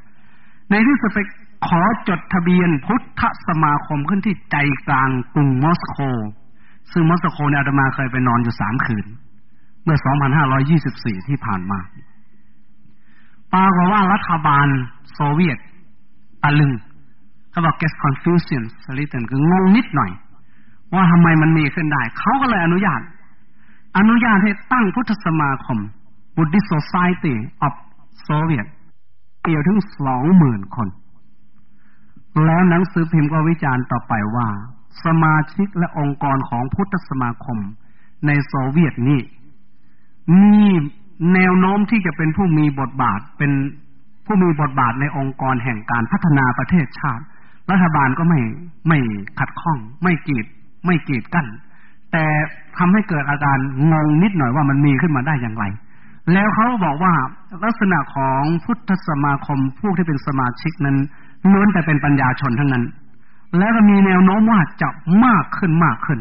ในที่สุดไปขอจดทะเบียนพุทธสมาคมขึ้นที่ใจกลางกรุงมอสโก ซึ่งมอสโกเนี่ยอาตมาเคยไปนอนอยู่สามคืน เมื่อ 2524 ที่ผ่านมา ปรากฏว่ารัฐบาลโซเวียตตะลึงเขาบอก get confusion สลิตันคืองงนิดหน่อย ว่าทำไมมันมีขึ้นได้ เขาก็เลยอนุญาต อนุญาตให้ตั้งพุทธสมาคม Buddhist Society of Soviet เกี่ยวถึงสองหมื่นคน แล้วหนังสือพิมพ์ก็วิจารณ์ต่อไปว่า สมาชิกและองค์กรของพุทธสมาคม ในโซเวียตนี่มี แนวโน้มที่จะเป็นผู้มีบทบาทเป็นผู้มีบทบาทในองค์กรแห่งการพัฒนาประเทศชาติ รัฐบาลก็ไม่ไม่ขัดข้อง ไม่กีด ไม่กีดกั้นแต่ทำให้เกิดอาการงงนิดหน่อยว่ามันมีขึ้นมาได้อย่างไร แล้วเขาบอกว่าลักษณะของพุทธสมาคมผู้ที่เป็นสมาชิกนั้นล้วนแต่เป็นปัญญาชนทั้งนั้น และก็มีแนวโน้มว่าจะมากขึ้นมากขึ้น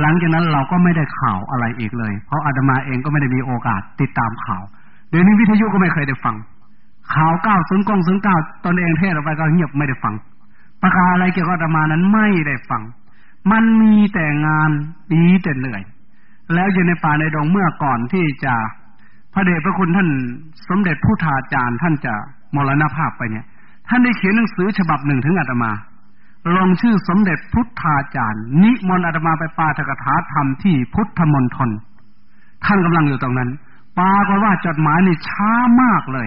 หลังจากนั้นเราก็ไม่ได้ข่าวอะไรอีกเลย เพราะอาตมาเองก็ไม่ได้มีโอกาสติดตามข่าว เดี๋ยวนี้วิทยุก็ไม่เคยได้ฟัง ข่าวเก้าซึ่งกองซึ่งเก้าตนเองเทศออกไปก็เงียบไม่ได้ฟัง ประกาศอะไรเกี่ยวกับอาตมานั้นไม่ได้ฟัง มันมีแต่งานดีแต่เหนื่อย แล้วอยู่ในป่าในดงเมื่อก่อนที่จะพระเดชพระคุณท่านสมเด็จผู้ทาจารย์ท่านจะมรณภาพไปเนี่ย ท่านได้เขียนหนังสือฉบับหนึ่งถึงอาตมา ลงชื่อสมเด็จพุทธาจารย์ นิมนต์อาตมาไปปาฐกถาธรรมที่พุทธมณฑลท่านกำลังอยู่ตรงนั้นปากว่าจดหมายนี่ช้ามากเลย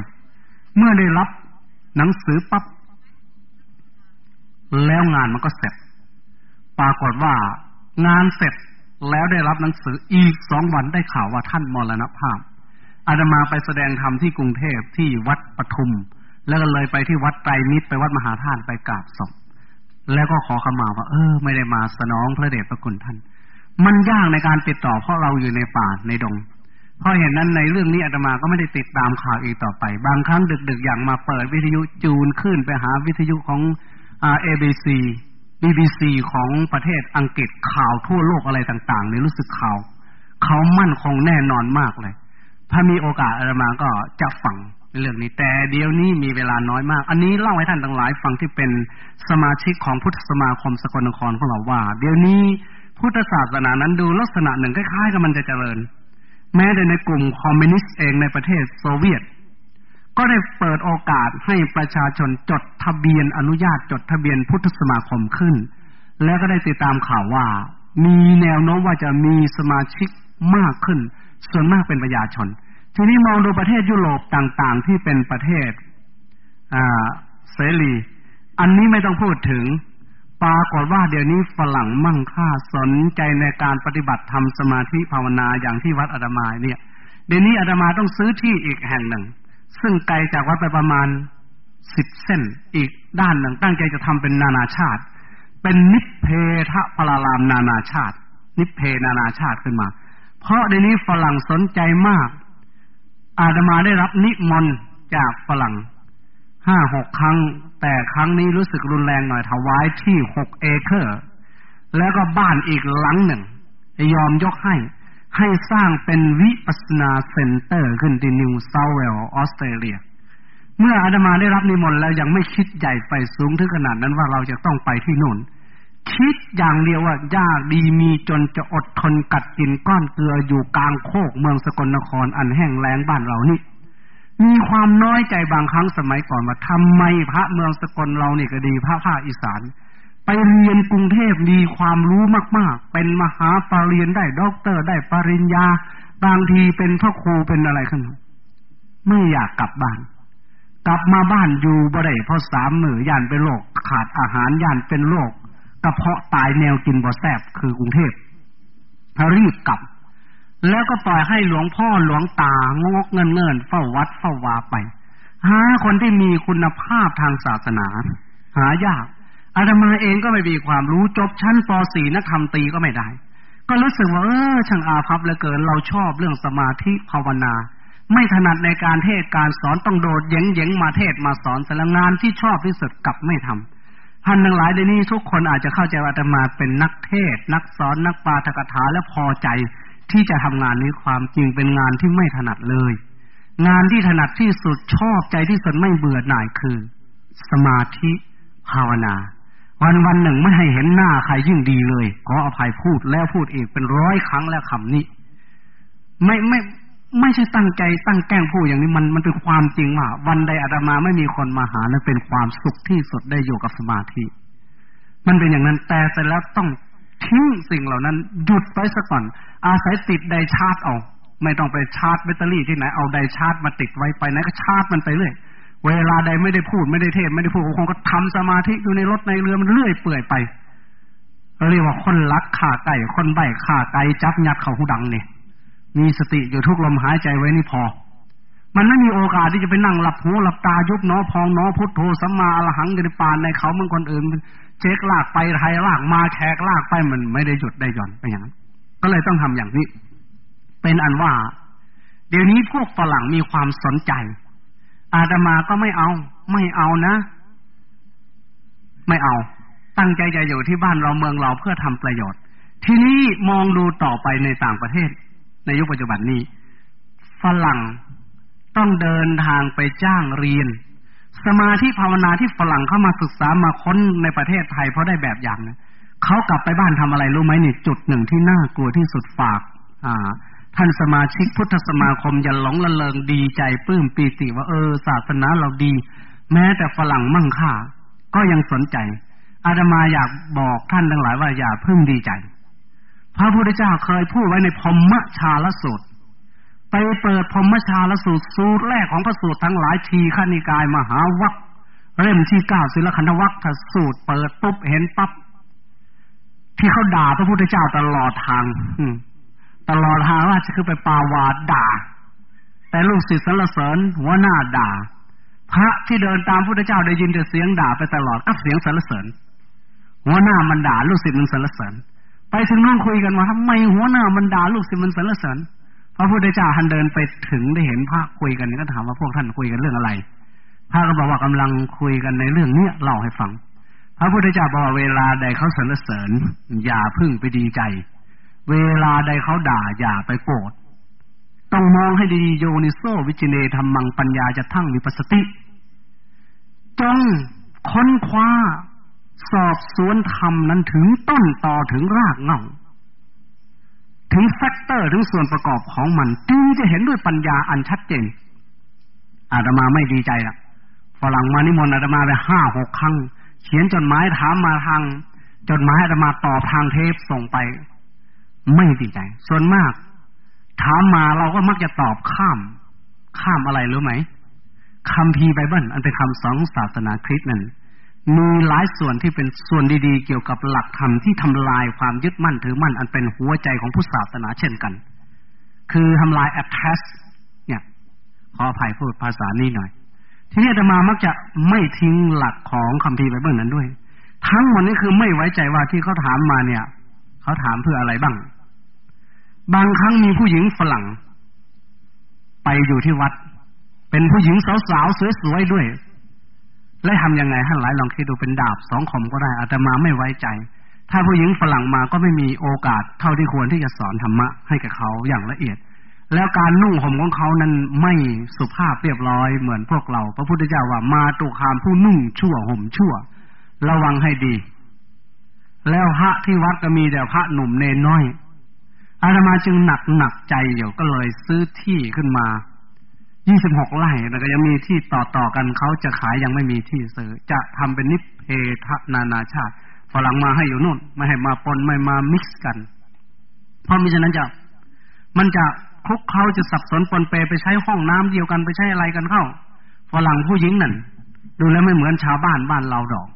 เมื่อได้รับหนังสือปับ๊บแล้วงานมันก็เสร็จ ปรากฏว่างานเสร็จแล้วได้รับหนังสืออีกสองวันได้ข่าวว่าท่านมรณภาพอาตมาไปแสดงธรรมที่กรุงเทพที่วัดปทุม แล้วก็เลยไปที่วัดไตรมิตรไปวัดมหาธาตุไปกราบศพ แล้วก็ขอขมาว่า เออ ไม่ได้มาสนองพระเดชพระคุณท่าน มันยากในการติดต่อเพราะเราอยู่ในป่าในดง เพราะเห็นนั้นในเรื่องนี้อาตมาก็ไม่ได้ติดตามข่าวอีกต่อไป บางครั้งดึกๆอย่างมาเปิดวิทยุจูนขึ้นไปหาวิทยุของเอบีซีบีบีซีของประเทศอังกฤษข่าวทั่วโลกอะไรต่างๆเนี่ยรู้สึกข่าวเขามั่นคงแน่นอนมากเลย ถ้ามีโอกาสอาตมาก็จะฟัง เรื่องนี้แต่เดี๋ยวนี้มีเวลาน้อยมาก อันนี้เล่าให้ท่านทั้งหลายฟังที่เป็นสมาชิกของพุทธสมาคมสกลนครของเราว่า เดี๋ยวนี้พุทธศาสนานั้นดูลักษณะหนึ่งคล้ายๆกับมันจะเจริญ แม้แต่ในกลุ่มคอมมิวนิสต์เองในประเทศโซเวียต ก็ได้เปิดโอกาสให้ประชาชนจดทะเบียนอนุญาตจดทะเบียนพุทธสมาคมขึ้น แล้วก็ได้ติดตามข่าวว่า มีแนวโน้มว่าจะมีสมาชิกมากขึ้น ส่วนมากเป็นประชาชน ทีนี้มองดูประเทศยุโรปต่างๆ ที่เป็นประเทศเสรี อันนี้ไม่ต้องพูดถึง ปรากฏว่าเดี๋ยวนี้ฝรั่งมั่งค่าสนใจในการปฏิบัติทำสมาธิภาวนาอย่างที่วัดอาดามายเนี่ย เดี๋ยวนี้อาดามาต้องซื้อที่อีกแห่งหนึ่ง ซึ่งไกลจากวัดไปประมาณสิบเส้น อีกด้านหนึ่งตั้งใจจะทำเป็นนานาชาติ เป็นนิเพทพลารามนานาชาติ นิเพนานาชาติขึ้นมา เพราะเดี๋ยวนี้ฝรั่งสนใจมาก อาตมาได้รับนิมนต์จากฝรั่งห้าหกครั้ง แต่ครั้งนี้รู้สึกรุนแรงหน่อยถวายที่หกเอเคอร์ แล้วก็บ้านอีกหลังหนึ่ง ยอมยกให้ ให้สร้างเป็นวิปัสสนา center ขึ้นที่นิวเซาท์เวลส์ออสเตรเลีย เมื่ออาตมาได้รับนิมนต์แล้วยังไม่คิดใหญ่ไปสูงถึงขนาดนั้นว่าเราจะต้องไปที่โน่น คิดอย่างเดียวว่ายากดีมีจนจะอดทนกัดกินก้อนเกลืออยู่กลางโคกเมืองสกลนครอันแห้งแล้งบ้านเรานี่ มีความน้อยใจบางครั้งสมัยก่อนว่าทำไมพระเมืองสกลเราเนี่ยก็ดีพระภาคอีสาน ไปเรียนกรุงเทพมีความรู้มาก ๆ เป็นมหาเปรียญได้ด็อกเตอร์ได้ปริญญา บางทีเป็นพระครูเป็นอะไรขึ้นไม่อยากกลับบ้านกลับมาบ้านอยู่บ่ได้เพราะสามมือย่านเป็นโรคขาดอาหารย่านเป็นโรค กระเพาะตายแนวกินบ่แซบคือกรุงเทพรีบกลับ แล้วก็ปล่อยให้หลวงพ่อหลวงตางกเงินเงินเฝ้าวัดเฝ้าวาไป หาคนที่มีคุณภาพทางศาสนา หายากอาตมาเองก็ไม่มีความรู้จบชั้นป .4 นักธรรมตีก็ไม่ได้ ก็รู้สึกว่าเออช่างอาภัพเหลือเกินเราชอบเรื่องสมาธิภาวนา ไม่ถนัดในการเทศการสอนต้องโดดเย้งเย้งมาเทศมาสอนแต่ละงานที่ชอบที่สุดกลับไม่ทำ ท่านทั้งหลายในนี้ทุกคนอาจจะเข้าใจว่าอาตมาเป็นนักเทศ นักสอนนักปาฐกถาและพอใจที่จะทำงานนี้ความจริงเป็นงานที่ไม่ถนัดเลย งานที่ถนัดที่สุดชอบใจที่สุดไม่เบื่อหน่ายคือ สมาธิภาวนา วันวันหนึ่งไม่ให้เห็นหน้าใครยิ่งดีเลยขออภัยพูดแล้วพูดอีกเป็นร้อยครั้งแล้วคำนี้ ไม่ไม่ ไม่ใช่ตั้งใจตั้งแกล้งพูดอย่างนี้มันมันเป็นความจริงว่าวันใดอาตมาไม่มีคนมาหานั้นเป็นความสุขที่สุดได้อยู่กับสมาธิ มันเป็นอย่างนั้นแต่เสร็จแล้วต้องทิ้งสิ่งเหล่านั้นหยุดไปสักก่อน อาศัยติดไดชาร์จเอา ไม่ต้องไปชาร์จแบตเตอรี่ที่ไหนเอาไดชาร์จมาติดไว้ไปไหนก็ชาร์จมันไปเรื่อยเวลาใดไม่ได้พูดไม่ได้เทศไม่ได้พูดคงก็ทำสมาธิอยู่ในรถในเรือมันเรื่อยเปื่อยไปเรียกว่าคนลักขาไก่คนใบขาไก่จับยัดเขาหูดังเนี่ย มีสติอยู่ทุกลมหายใจไว้นี่พอ มันไม่มีโอกาสที่จะไปนั่งหลับหูหลับตายุบน้อพองน้อพุทโธสัมมาอรหังอยู่ในป่าในเขาเมือนคนอื่นเช็คลากไปไทยลากมาแขกลากไปมันไม่ได้หยุดได้หย่อนไปอย่างนั้นก็เลยต้องทำอย่างนี้ เป็นอันว่า เดี๋ยวนี้พวกฝรั่งมีความสนใจ อาตมาก็ไม่เอา ไม่เอานะ ไม่เอา ตั้งใจจะอยู่ที่บ้านเราเมืองเราเพื่อทำประโยชน์ ทีนี้มองดูต่อไปในต่างประเทศ ในยุคปัจจุบันนี้ฝรั่งต้องเดินทางไปจ้างเรียน สมาธิภาวนาที่ฝรั่งเข้ามาศึกษามาค้นในประเทศไทยเพราะได้แบบอย่างนะเขากลับไปบ้านทำอะไรรู้ไหมนี่จุดหนึ่งที่น่ากลัวที่สุดฝาก อ่า ท่านสมาชิกพุทธสมาคมอย่าหลงละเลงดีใจปลื้มปีติว่าเออ ศาสนาเราดี แม้แต่ฝรั่งมั่งค่าก็ยังสนใจอาตมาอยากบอกท่านทั้งหลายว่าอย่าเพิ่งดีใจ พระพุทธเจ้าเคยพูดไว้ในพมชาลสูตร ไปเปิดพมชาลสูตรสูตรแรกของพระสูตรทั้งหลายทีขณิกายมหาวัคเล่มที่เก้าศิลคันธวัคสูตร เปิดปุ๊บเห็นปั๊บที่เขาด่าพระพุทธเจ้าตลอดทางตลอดทางว่าจะคือไปปาวาดด่า แต่ลูกศิษย์สรรเสริญหัวหน้าด่า พระที่เดินตามพระพุทธเจ้าได้ยินแต่เสียงด่าไปตลอดก็เสียงสรรเสริญหัวหน้ามันด่าลูกศิษย์มันสรรเสริญ ไปถึงนั่งคุยกันว่าทำไมหัวหน้ามันด่าลูกศิษย์มันสรรเสริญพระพุทธเจ้าท่านเดินไปถึงได้เห็นพระคุยกันก็ถามว่าพวกท่านคุยกันเรื่องอะไร พระก็บอกว่ากำลังคุยกันในเรื่องเนี้ยเล่าให้ฟัง พระพุทธเจ้าบอกเวลาใดเขาสรรเสริญ อย่าพึ่งไปดีใจ เวลาใดเขาด่าอย่าไปโกรธต้องมองให้ดีโยนิโซวิจิเนธรรมังปัญญาจะทั้งมีปัสติจงค้นคว้า สอบสวนธรรมนั้นถึงต้นต่อถึงรากเงาถึงแฟกเตอร์ถึงส่วนประกอบของมันจึงจะเห็นด้วยปัญญาอันชัดเจน อาตมาไม่ดีใจละฝรั่งมานิมนต์อาตมาไปห้าหกครั้ง เขียนจดหมายถามมาทาง จดหมายจะมาตอบทางเทปส่งไป ไม่ดีใจ ส่วนมาก ถามมาเราก็มักจะตอบข้าม ข้ามอะไรรู้ไหมคัมภีร์ไบเบิลอันเป็นคำสอนศาสนาคริสต์นั้น มีหลายส่วนที่เป็นส่วนดีๆ เกี่ยวกับหลักธรรมที่ทำลายความยึดมั่นถือมั่นอันเป็นหัวใจของพุทธศาสนาเช่นกัน คือทำลาย attach เนี่ย ขออภัยพูดภาษานี้หน่อย ทีนี้จะมามักจะไม่ทิ้งหลักของคัมภีร์ไบเบิลนั้นด้วย ทั้งหมดนี้คือไม่ไว้ใจว่าที่เขาถามมาเนี่ย เขาถามเพื่ออะไรบ้าง บางครั้งมีผู้หญิงฝรั่ง ไปอยู่ที่วัด เป็นผู้หญิงสาวๆสวยๆด้วย และทำยังไงท่านหลายลองคิดดูเป็นดาบสองคมก็ได้อาตมาไม่ไว้ใจ ถ้าผู้หญิงฝรั่งมาก็ไม่มีโอกาสเท่าที่ควรที่จะสอนธรรมะให้กับเขาอย่างละเอียด แล้วการนุ่งห่มของเขานั้นไม่สุภาพเรียบร้อยเหมือนพวกเรา พระพุทธเจ้าว่ามาตุคามผู้นุ่งชั่วห่มชั่ว ระวังให้ดี แล้วพระที่วัดก็มีแต่พระหนุ่มเนนน้อยอาตมาจึงหนักหนักใจอยู่ก็เลยซื้อที่ขึ้นมา ยี่สิบหกไร่แล้วก็ยังมีที่ต่อต่อกันเขาจะขายยังไม่มีที่ซื้อจะทำเป็นนิเพทนานาชาติฝรั่งมาให้อยู่นู่น ไม่ให้มาปนไม่มามิกซ์กัน เพราะมิฉะนั้นจะมันจะคลุกเขาจะสับสนปนเปไปใช้ห้องน้ำเดียวกันไปใช้อะไรกันเข้าฝรั่งผู้หญิงนั่นดูแล้วไม่เหมือนชาวบ้านบ้านเราดอก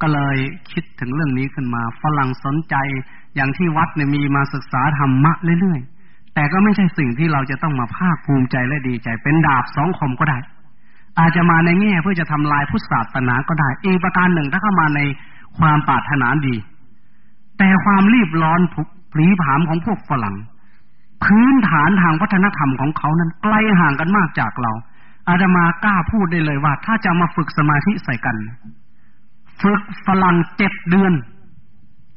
ก็เลยคิดถึงเรื่องนี้ขึ้นมาฝรั่งสนใจอย่างที่วัดเนี่ยมีมาศึกษาธรรมะเรื่อยๆ แต่ก็ไม่ใช่สิ่งที่เราจะต้องมาภาคภูมิใจและดีใจ เป็นดาบสองคมก็ได้ อาจจะมาในแง่เพื่อจะทำลายพุทธศาสนาก็ได้ อีกประการหนึ่งถ้าเข้ามาในความปรารถนาดี แต่ความรีบร้อนผลีผามของพวกฝรั่งพื้นฐานทางวัฒนธรรมของเขานั้นใกลห่างกันมากจากเรา อาดามากล้าพูดได้เลยว่า ถ้าจะมาฝึกสมาธิใส่กัน ฝึกฝรั่งเจ็ดเดือน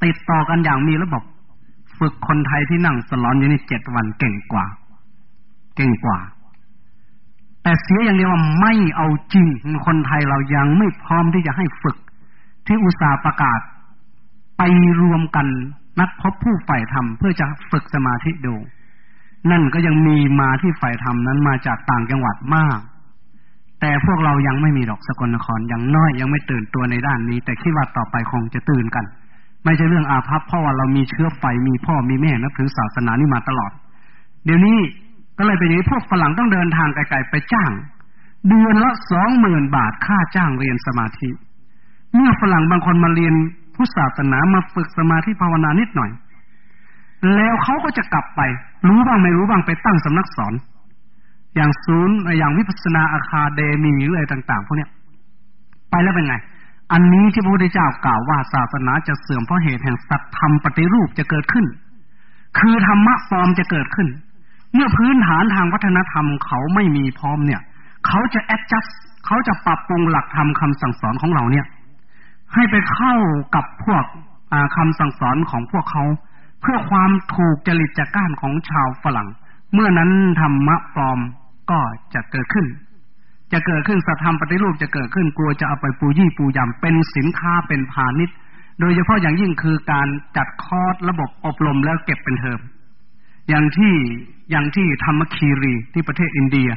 ติดต่อกันอย่างมีระบบ ฝึกคนไทยที่นั่งสลอนอยู่นี่เจ็ดวันเก่งกว่า เก่งกว่า แต่เสียอย่างเดียวว่าไม่เอาจริง คนไทยเรายังไม่พร้อมที่จะให้ฝึก ที่อุตสาห์ประกาศ ไปรวมกันนัดพบผู้ฝ่ายธรรมเพื่อจะฝึกสมาธิดู นั่นก็ยังมีมาที่ฝ่ายธรรมนั้นมาจากต่างจังหวัดมาก แต่พวกเรายังไม่มีดอกสกลนครยังน้อยยังไม่ตื่นตัวในด้านนี้ แต่คิดว่าต่อไปคงจะตื่นกัน ไม่ใช่เรื่องอาภัพเพราะว่าเรามีเชื้อไฟมีพ่อมีแม่นับถือศาสนานี้มาตลอด เดี๋ยวนี้ก็เลยเป็นอย่างนี้พวกฝรั่งต้องเดินทางไกลๆไปจ้าง เดือนละสองหมื่นบาทค่าจ้างเรียนสมาธิ เมื่อฝรั่งบางคนมาเรียนพุทธศาสนามาฝึกสมาธิภาวนานิดหน่อย แล้วเขาก็จะกลับไป รู้บ้างไม่รู้บ้างไปตั้งสำนักสอน อย่างศูนย์อย่างวิปัสนาอาคาเดมีหรืออะไรต่าง ๆ พวกเนี้ย ไปแล้วเป็นไง อันนี้ที่พระพุทธเจ้ากล่าวว่าศาสนาจะเสื่อมเพราะเหตุแห่งสัตธรรมปฏิรูปจะเกิดขึ้น คือธรรมะปลอมจะเกิดขึ้น เมื่อพื้นฐานทางวัฒนธรรมเขาไม่มีพร้อมเนี่ย เขาจะ adjust เขาจะปรับปรุงหลักธรรมคาสั่งสอนของเราเนี่ย ให้ไปเข้ากับพวกคำสั่งสอนของพวกเขา เพื่อความถูกจริตจากก้านของชาวฝรั่ง เมื่อนั้นธรรมะปลอมก็จะเกิดขึ้น จะเกิดขึ้นสัทธรรมปฏิรูปจะเกิดขึ้นกลัวจะเอาไปปูยี่ปูยำเป็นสินค้าเป็นพาณิชย์ โดยเฉพาะอย่างยิ่งคือการจัดคอร์สระบบอบรมแล้วเก็บเป็นเทอมอย่างที่อย่างที่ธรรมคีรีที่ประเทศอินเดีย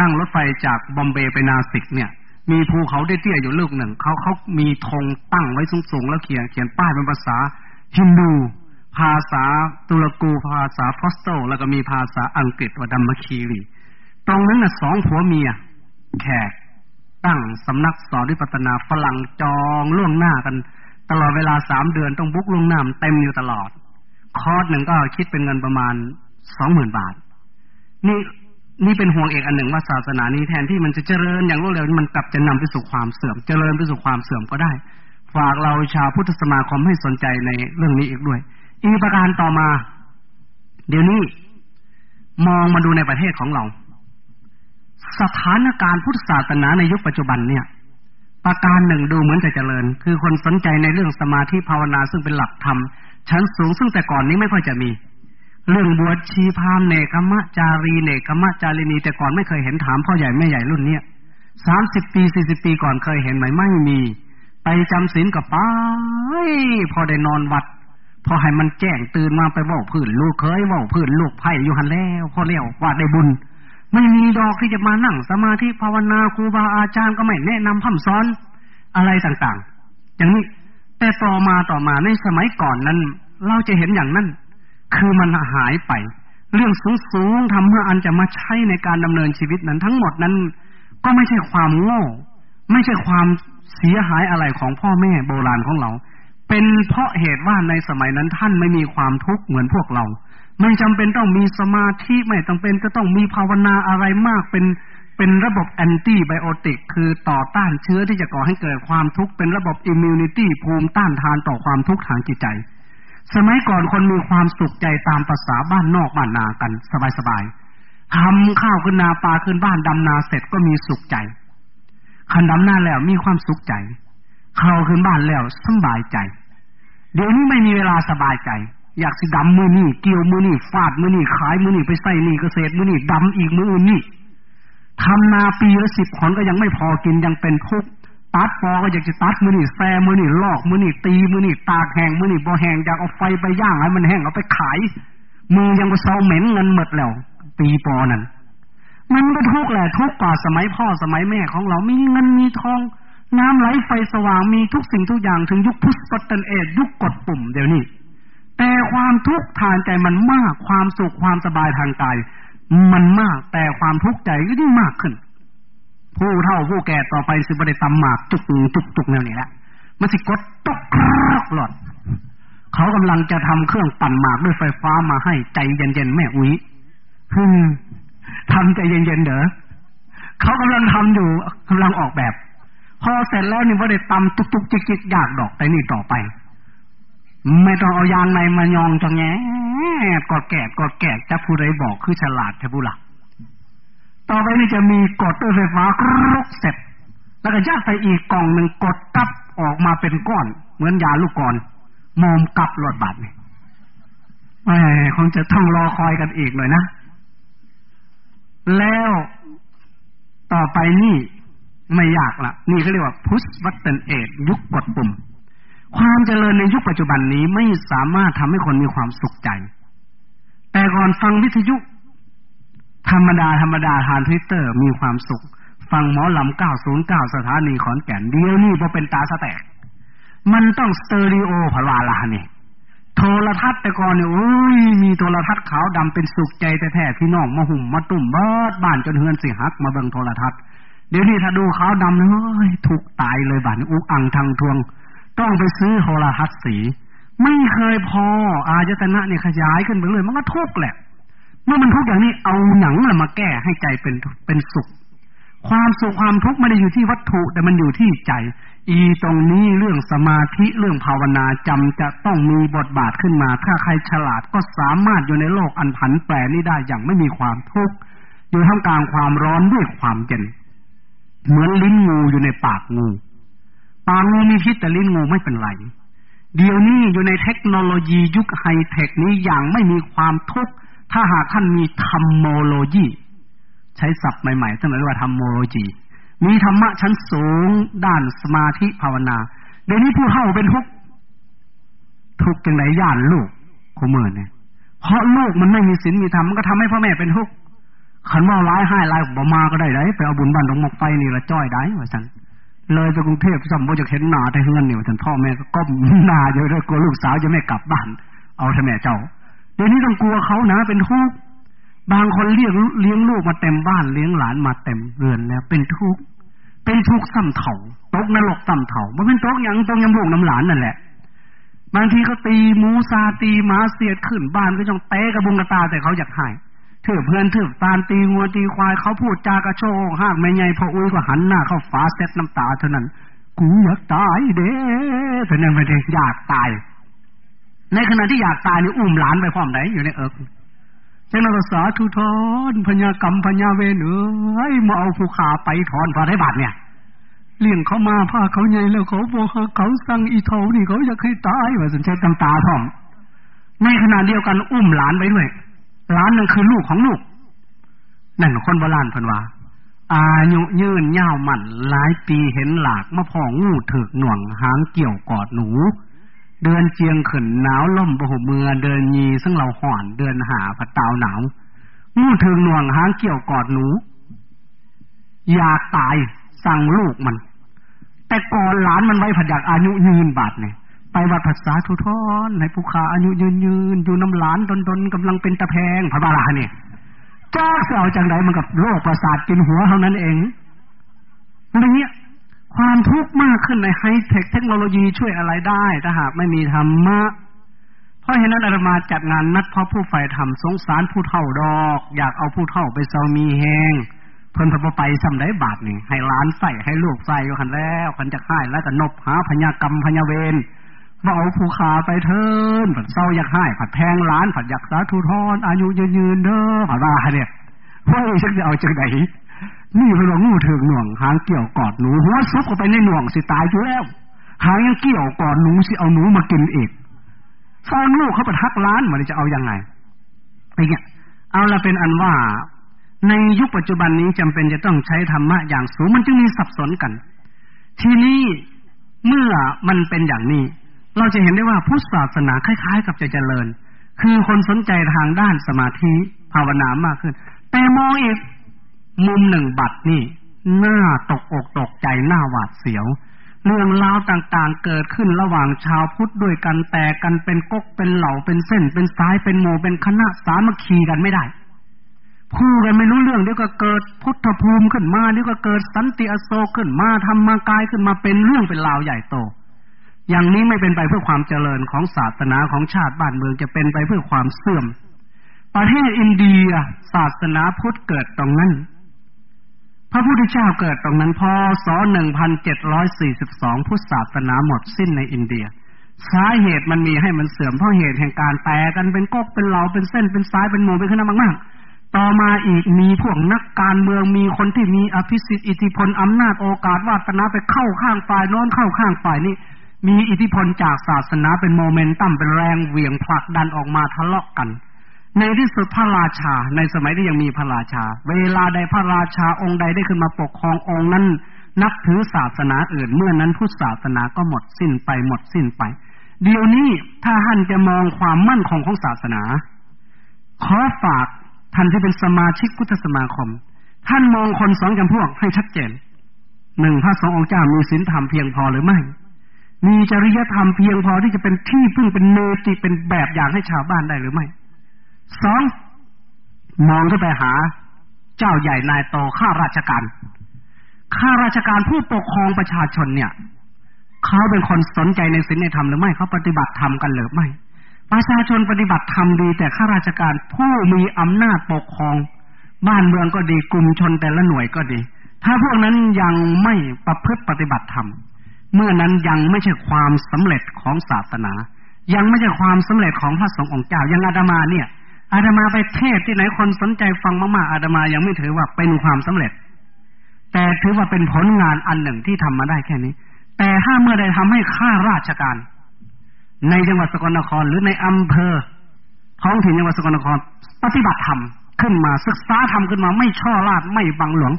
นั่งรถไฟจากบอมเบย์ไปนาสิกเนี่ย มีภูเขาเตี้ยๆอยู่ลูกหนึ่งเขาเขามีธงตั้งไว้สูงๆแล้วเขียนเขียนป้ายเป็นภาษาฮินดูภาษาตุรกูภาษาฟอสโตแล้วก็มีภาษาอังกฤษว่าดัมมคีรี ตรงนั้นน่ะสองผัวเมีย แขกตั้งสำนักสอนวิปัตนาฝรั่งจองล่วงหน้ากัน ตลอดเวลาสามเดือนต้องบุกล่วงหน้าเต็มอยู่ตลอด คอร์สหนึ่งก็คิดเป็นเงินประมาณสองหมื่นบาท นี่นี่เป็นห่วงเอกอันหนึ่งว่าศาสนานี้แทนที่มันจะเจริญอย่างรวดเร็วมันกลับจะนำไปสู่ความเสื่อม เจริญไปสู่ความเสื่อมก็ได้ ฝากเราชาวพุทธสมาคมให้สนใจในเรื่องนี้อีกด้วย อีกประการต่อมา เดี๋ยวนี้มองมาดูในประเทศของเรา สถานการณ์พุทธศาสนาในยุคปัจจุบันเนี่ย ประการหนึ่งดูเหมือนจะเจริญ คือคนสนใจในเรื่องสมาธิภาวนาซึ่งเป็นหลักธรรมชั้นสูงซึ่งแต่ก่อนนี้ไม่ค่อยจะมี เรื่องบวชชีพามเนกมะจารีเนกมะจารีนี แต่ก่อนไม่เคยเห็นถามพ่อใหญ่แม่ใหญ่รุ่นเนี้ยสามสิบปีสี่สิบปีก่อนเคยเห็นไหมไม่มี ไปจำศีลกับป้าพอได้นอนวัด พอให้มันแจ้งตื่นมาไปบอกพื้นลูกเคยบอกพื้นลูกไผ่อยู่หันแล้วพอเลี้ยวว่าได้บุญ ไม่มีดอกที่จะมานั่ง สมาธิภาวนาครูบาอาจารย์ก็ไม่แนะนำพัฒสอนอะไรต่างๆ อย่างนี้ แต่ต่อมาต่อมาในสมัยก่อนนั้น เราจะเห็นอย่างนั้น คือมันหายไป เรื่องสูงๆทำเมื่ออันจะมาใช้ในการดำเนินชีวิตนั้น ทั้งหมดนั้น ก็ไม่ใช่ความโง่ ไม่ใช่ความเสียหายอะไรของพ่อแม่โบราณของเรา เป็นเพราะเหตุว่าในสมัยนั้นท่านไม่มีความทุกข์เหมือนพวกเรา ไม่จำเป็นต้องมีสมาธิไม่จำเป็นจะต้องมีภาวนาอะไรมากเป็นเป็นระบบ antibiotic คือต่อต้านเชื้อที่จะก่อให้เกิดความทุกข์เป็นระบบ immunity ภูมิต้านทานต่อความทุกข์ทางจิตใจ สมัยก่อนคนมีความสุขใจตามภาษาบ้านนอกบ้านนากันสบายๆทำข้าวขึ้นนาปลาขึ้นบ้านดำนาเสร็จก็มีสุขใจคันดำนาแล้วมีความสุขใจ ข้าวขึ้นบ้านแล้วสบายใจ เดี๋ยวนี้ไม่มีเวลาสบายใจ อยากสิดำมือนี่เกี่ยวมือนี่ฟาดมือนี่ขายมือนี่ไปใส่นี่เกษตรมือนี่ดำอีกมืออื่นนี่ทำนาปีละสิบขอนก็ยังไม่พอกินยังเป็นทุกข์ตัดปอก็อยากจะตัดมือนี่แซมือนี่ลอกมือนี่ตีมือนี่ตากแห้งมือนี่บ่แห้งอยากเอาไฟไปย่างให้มันแห้งเอาไปขายมือยังก็เศร้าเหม็นเงินหมดแล้วปีปอนั่นมันก็ทุกแหละทุกกว่าสมัยพ่อสมัยแม่ของเรามีเงินมีทอง น้ำไหลไฟสว่างมีทุกสิ่งทุกอย่างถึงยุคพุทธปัตตนเอยุคกดปุ่มเดี๋ยวนี้ แต่ความทุกข์ทางใจมันมาก ความสุขความสบายทางกายมันมาก แต่ความทุกข์ใจก็ยิ่งมากขึ้น ผู้เฒ่าผู้แก่ต่อไปสิบได้ตำหมากจุกจุกจุกแนวนี้แหละมันสิกดตกหลอด เขากำลังจะทำเครื่องปั่นหมากด้วยไฟฟ้ามาให้ใจเย็นๆแม่อุ้ยทำใจเย็นๆเด้อเขากำลังทำอยู่กำลังออกแบบ พอเสร็จแล้วนี่ว่าได้ตำตุกๆจิกๆยากดอกแต่นี่ต่อไป ไม่ต้องเอายางในมายองจังแงกดแกะกดแกะจะผู้ใดบอกคือฉลาดแทบุละต่อไปนี่จะมีกดด้วยไฟฟ้ากรกเสร็จ แล้วก็ยัดใส่อีกกล่องหนึ่งกดกับออกมาเป็นก้อน เหมือนยาลูกกรมอมกับรถบัตรนี่แหมคงจะต้องรอคอยกันอีกเลยนะ แล้วต่อไปนี่ไม่ยากละนี่เขาเรียกว่าพุทธวัตเตนเอทยุคกดปุ่ม ความเจริญในยุคปัจจุบันนี้ไม่สามารถทำให้คนมีความสุขใจ แต่ก่อนฟังวิทยุ ธรรมดาธรรมดาทรานซิสเตอร์มีความสุข ฟังหมอลำเก้าศูนย์เก้าสถานีขอนแก่นเดียวนี่พอเป็นตาสแตก มันต้องสเตอริโอพลาลาเนี่ยโทรทัศน์แต่ก่อนเนี่ยโอ้ยมีโทรทัศน์ขาวดำเป็นสุขใจแต่แท้พี่น้องมาหุ่มมาตุ่มเบิดบ้านจนเฮือนสิหักมาเบิ่งโทรทัศน์เดี๋ยวนี้ถ้าดูขาวดำเฮ้ยถูกตายเลยบ้านอุกอังทางทวง ต้องไปซื้อโทรทัศน์สี ไม่เคยพอ อายตนะเนี่ยขยายขึ้นไปเลยมันก็ทุกข์แหละ เมื่อมันทุกข์อย่างนี้เอาหนังมาแก้ให้ใจเป็นเป็นสุข ความสุขความทุกข์ไม่ได้อยู่ที่วัตถุ แต่มันอยู่ที่ใจ อีตรงนี้เรื่องสมาธิเรื่องภาวนาจำจะต้องมีบทบาทขึ้นมา ถ้าใครฉลาดก็สามารถอยู่ในโลกอันผันแปรนี้ได้อย่างไม่มีความทุกข์อยู่ท่ามกลางความร้อนด้วยความเย็นเหมือนลิ้นงูอยู่ในปากงู ปากงูมีพิษแต่ลิ้นงูไม่เป็นไร เดี๋ยวนี้อยู่ในเทคโนโลยียุคไฮเทคนี้อย่างไม่มีความทุกข์ ถ้าหากท่านมีธรรมโมโลยี ใช้ศัพท์ใหม่ๆท่านเรียกว่าธรรมโมโลยี มีธรรมะชั้นสูง ด้านสมาธิภาวนา เดี๋ยวนี้ผู้เฒ่าเป็นทุกข์ ทุกข์จังไหนย่านลูกขมือเนี่ยเพราะลูกมันไม่มีศีลมีธรรมมันก็ทำให้พ่อแม่เป็นทุกข์ขันว่าร้ายให้ร้ายบ่มาก็ได้ได้ไปเอาบุญบ้านหลวงมกไฟนี่ละจ้อยได้ว่าฉัน เลยไปกรุงเทพสัมบูจะเห็นหนาแต่เฮือนเนี่ยท่านพ่อแม่ก็ก้มหนาอยู่ด้วยกลัวลูกสาวจะไม่กลับบ้าน เอาทำแม่เจ้า เดี๋ยวนี้ต้องกลัวเขานะเป็นทุกข์บางคนเลี้ยงเลี้ยงลูกมาเต็มบ้านเลี้ยงหลานมาเต็มเรือนแล้ว เป็นทุกข์เป็นทุกข์ซ้ำเถ่าตกนรกซ้ำเถ่ามันเป็นตกอย่างตกยำลูกน้ำหลานนั่นแหละบางทีก็ตีหมูซาตีหมาเสียดขึ้นบ้านก็จองเตะกระบุงกระตาแต่เขาอยากหาย ถือเพื่อนถือตาลตีงัวตีควายเขาพูดจากระโชกห้างไม่ใหญ่พออุ้ยก็หันหน้าเข้าฟ้าเซ็ตน้ำตาเท่านั้น กูอยากตายเด้เท่านั้นไม่ได้อยากตาย ในขณะที่อยากตายนี่อุ้มหลานไปพร้อมไหนอยู่ในเอิกเจังนักษาทุทอนพญากรรมพญาเวรเอ้ยมาเอาผู้ขาไปถอนพระไทบาทเนี่ยเลี้ยงเขามาพาเขาใหญ่แล้วเขาบอกเขาสั่งอีเทานี่เขาอยากให้ตายว่าสนใจตำตาพร้อมในขณะเดียวกันอุ้มหลานไปด้วย ล้านนั่นคือลูกของลูกนั่นคนโบราณเพิ่นว่าอายุยืนยาวหมันหลายปีเห็นหลากมาพองูถึกหน่วงหางเกี่ยวกอดหนู เดินเจียงขึ้นหนาวล่มบหเมือเดินยีซึ่งเราห่อนเดินหาผัดตาวหนาวงูถึกหน่วงหางเกี่ยวกอดหนู อยากตายสั่งลูกมัน แต่ก่อนหลานมันไว้ผัดอยากอายุยืนบาดเนี่ย ไปวัดภาษาทุทอนให้ผู้ขาอายุยืนยืนอยู่น้ำหลานดนดนกำลังเป็นตะแพงพระบาลาเนี่ยจ้าเสียวจังไดมันกับโรคประสาทกินหัวเท่านั้นเองอะไรเงี้ยความทุกข์มากขึ้นในไฮเทคเทคโนโลยีช่วยอะไรได้ถ้าหากไม่มีธรรมะ เพราะเห็นนั้นอาตมาจัดงานนัดพราะผู้ฝ่ายธรรมสงสารผู้เฒ่าดอก อยากเอาผู้เฒ่าไปเซามีแหงเพิ่นพอไปสำได้บาทนี่ให้ล้านใส่ให้ลูกใส่อยู่คันแล้วคันจะค่ายแล้วก็นบหาพญากรรมพญาเวร ว่าเอาผู้ขาไปเทินผัดเศร้าอยากให้ผัดแพงล้านผัดอยากสาธุทอนอายุยืนยืนเด้อผัดว่าเนี่ยว่าฉันจะเอาจากไหนนี่พระงูถึงหน่วงหางเกี่ยวกอดหนูหัวซุกเข้าไปในหน่วงสิตายอยู่แล้วหางยังเกี่ยวกอดหนูสิเอาหนูมากินอีกฟังลูกเขาไปทักล้านมันจะเอาอยัางไงไอ้เงี้ยเอาละเป็นอันว่า ในยุคปัจจุบันนี้จำเป็นจะต้องใช้ธรรมะอย่างสูงมันจึงมีสับสนกัน ทีนี้เมื่อมันเป็นอย่างนี้ เราจะเห็นได้ว่าพุทธศาสนาคล้าย ๆ กับจะเจริญ คือคนสนใจทางด้านสมาธิภาวนามากขึ้น แต่มองอีกมุมหนึ่งบัดนี่หน้าตกอกตกใจหน้าหวาดเสียว เรื่องราวต่างๆเกิดขึ้นระหว่างชาวพุทธด้วยกันแต่กันเป็นก๊กเป็นเหล่าเป็นเส้น เป็นสายเป็นหมู่เป็นคณะสามัคคีกันไม่ได้พูดกันไม่รู้เรื่องเดี๋ยวก็เกิดพุทธภูมิขึ้นมาเดี๋ยวก็เกิดสันติอโศกขึ้นมาทำมากายขึ้นมาเป็นเรื่องเป็นราวใหญ่โต อย่างนี้ไม่เป็นไปเพื่อความเจริญของศาสนาของชาติบ้านเมืองจะเป็นไปเพื่อความเสื่อม ประเทศอินเดียศาสนาพุทธเกิดตรงนั้น พระพุทธเจ้าเกิดตรงนั้นพศ1742 พุทธศาสนาหมดสิ้นในอินเดีย สาเหตุมันมีให้มันเสื่อมเพราะเหตุแห่งการแตกกันเป็นกกเป็นเหลาเป็นเส้นเป็นสายเป็นหมู่เป็นคณะมากๆต่อมาอีกมีพวกนักการเมืองมีคนที่มีอภิสิทธิ์อิทธิพลอำนาจโอกาสวาสนาไปเข้าข้างฝ่ายโน้นเข้าข้างฝ่ายนี้ มีอิทธิพลจากศาสนาเป็นโมเมนตัมเป็นแรงเหวี่ยงผลักดันออกมาทะเลาะกัน ในที่สุดพระราชา ในสมัยที่ยังมีพระราชา เวลาใดพระราชาองค์ใดได้ขึ้นมาปกครององค์นั้น นับถือศาสนาอื่นเมื่อนั้นพุทธศาสนาก็หมดสิ้นไปหมดสิ้นไป เดี๋ยวนี้ถ้าท่านจะมองความมั่นคงของศาสนา ขอฝากท่านที่เป็นสมาชิกพุทธสมาคม ท่านมองคนสองจำพวกให้ชัดเจนหนึ่งพระสงฆ์องค์เจ้ามีศีลธรรมเพียงพอหรือไม่ มีจริยธรรมเพียงพอที่จะเป็นที่พึ่งเป็นเนติเป็นแบบอย่างให้ชาวบ้านได้หรือไม่สองมองขึ้นไปหา เจ้าใหญ่นายโตข้าราชการข้าราชการผู้ปกครองประชาชนเนี่ยเขาเป็นคนสนใจในศีลในธรรมหรือไม่เขาปฏิบัติธรรมกันหรือไม่ ประชาชนปฏิบัติธรรมดี แต่ข้าราชการผู้มีอำนาจปกครอง บ้านเมืองก็ดีกลุ่มชนแต่ละหน่วยก็ดี ถ้าพวกนั้นยังไม่ประพฤติปฏิบัติธรรม เมื่อนั้นยังไม่ใช่ความสำเร็จของศาสนา ยังไม่ใช่ความสำเร็จของพระสงฆ์องค์เจ้ายังอาตมาเนี่ย อาตมาไปเทศที่ไหนคนสนใจฟังมากๆอาตมายังไม่ถือว่าเป็นความสำเร็จ แต่ถือว่าเป็นผลงานอันหนึ่งที่ทำมาได้แค่นี้ แต่ถ้าเมื่อใดทำให้ข้าราชการ ในจังหวัดสกลนครหรือในอำเภอท้องถิ่นจังหวัดสกลนคร ปฏิบัติธรรมขึ้นมาศึกษาธรรมขึ้นมาไม่ช่อราดไม่บังหลวง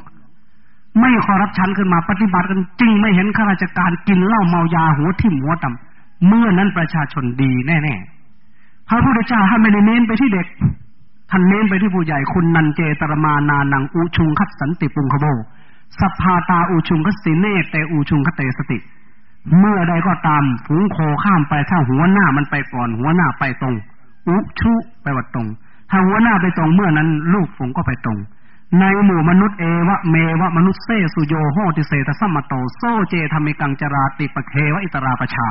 ไม่คอรับชันขึ้นมาปฏิบัติกันจริงไม่เห็นข้าราชการกินเหล้าเมายาหัวทิ่มหัวต่ำเมื่อนั้นประชาชนดีแน่ๆพระพุทธเจ้าท่านไม่ได้เน้นไปที่เด็กท่านเน้นไปที่ผู้ใหญ่คุณนันเจตรมานานังอุชุงคัตสันติปุงคโบสัพพาตาอุชุงคัสิเนเตอุชุงคเตสติ เมื่อใดก็ตามฝูงโคข้ามไปถ้าหัวหน้ามันไปก่อน หัวหน้าไปตรง อุชุไปวัดตรง ถ้าหัวหน้าไปตรงเมื่อนั้น ลูกฝูงก็ไปตรง ในหมู่มนุษย์เอวะเมวะมนุษย์เซสุโยโหติเสตสัมมโตโซเจธรรมิกังจราติปะเควะอิตราประชา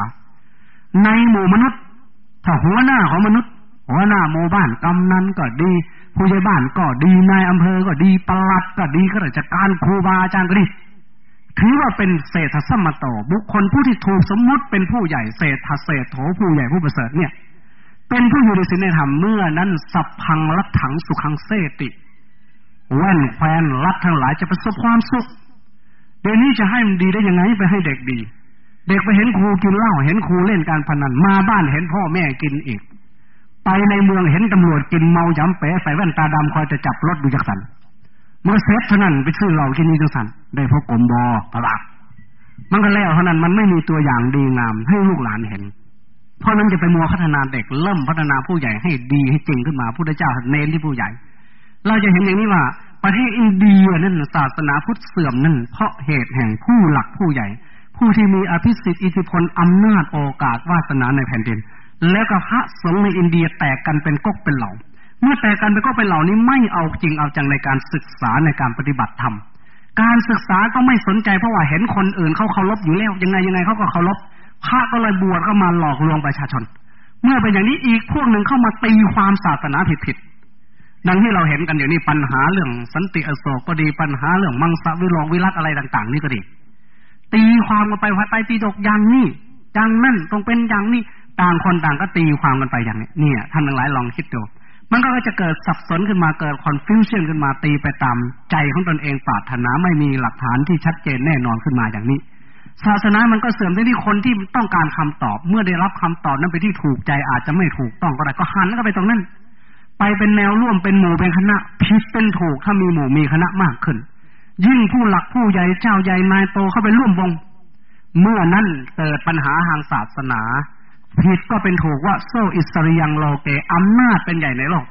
ในหมู่มนุษย์ถ้าหัวหน้าของมนุษย์ หัวหน้าหมู่บ้านกำนันก็ดี ผู้ใหญ่บ้านก็ดีนายอำเภอก็ดีปลัดก็ดีข้าราชการครูบาอาจารย์ก็ดีถือว่าเป็นเศรษฐสมโตบุคคลผู้ที่ถูกสมมติเป็นผู้ใหญ่เศรษฐเศรษฐโถผู้ใหญ่ผู้ประเสริฐเนี่ย เป็นผู้อยู่ในศีลในธรรมเมื่อนั้นสัพพังรัถังสุขังเสติ แว่นแควนรัดทั้งหลายจะประสบความสุขเดี๋ยวนี้จะให้มันดีได้ยังไงไปให้เด็กดี เด็กไปเห็นครูกินเหล้าเห็นครูเล่นการพนันมาบ้านเห็นพ่อแม่กินอีก ไปในเมืองเห็นตำรวจกินเมายำเป๋ใส่แว่นตาดำคอยจะจับรถดูจักสันเมื่อเซ็ตเท่านั้นไปซื้อเหล้ากินนี้จังสันได้พบกลมบอประหลาดมันก็แล้วเท่านั้นมันไม่มีตัวอย่างดีงามให้ลูกหลานเห็น เพราะนั้นจะไปมัวพัฒนาเด็กเริ่มพัฒนาผู้ใหญ่ให้ดีให้จริงขึ้นมาพุทธเจ้าเน้นที่ผู้ใหญ่ เราจะเห็นอย่างนี้ว่า ประเทศอินเดียนั่นศาสนาพุทธเสื่อมนั่นเพราะเหตุแห่งผู้หลักผู้ใหญ่ ผู้ที่มีอภิสิทธิ์อิทธิพลอำนาจโอกาสวาสนาในแผ่นดิน แล้วก็พระสงฆ์ในอินเดียแตกกันเป็นก๊กเป็นเหล่า เมื่อแตกกันไปก็เป็นเหล่านี้ไม่เอาจริงเอาจังในการศึกษาในการปฏิบัติธรรมการศึกษาก็ไม่สนใจเพราะว่าเห็นคนอื่นเขาเคารพอยู่แล้วยังไงยังไงเขาก็เคารพพระก็เลยบวชเข้ามาหลอกลวงประชาชน เมื่อเป็นอย่างนี้อีกพวกหนึ่งเข้ามาตีความศาสนาผิดๆ ดังที่เราเห็นกันอยู่นี่ปัญหาเรื่องสันติอโศกก็ดีปัญหาเรื่องมังสวิโรวิรัติอะไรต่าง ๆ นี่ก็ดี ตีความกันไปวัดไปตีดกอย่างนี้อย่างนั่นต้องเป็นอย่างนี้ต่างคนต่างก็ตีความกันไปอย่างนี้เนี่ย ท่านทั้งหลายลองคิดดูมันก็จะเกิดสับสนขึ้นมาเกิด confusion ขึ้นมาตีไปตามใจของตนเองปรารถนาไม่มีหลักฐานที่ชัดเจนแน่นอนขึ้นมาอย่างนี้ ศาสนามันก็เสื่อมที่คนที่ต้องการคำตอบ เมื่อได้รับคำตอบนั้นไปที่ถูกใจอาจจะไม่ถูกต้องก็ได้ก็หันก็ไปตรงนั้น ไปเป็นแนวร่วมเป็นหมู่เป็นคณะผิดเป็นถูกถ้ามีหมู่มีคณะมากขึ้น ยิ่งผู้หลักผู้ใหญ่เจ้าใหญ่นายโตเข้าไปร่วมวง เมื่อนั้นเกิดปัญหาทางศาสนาผิดก็เป็นถูกว่าโซอิสริยังโลเกอำนาจเป็นใหญ่ในโลก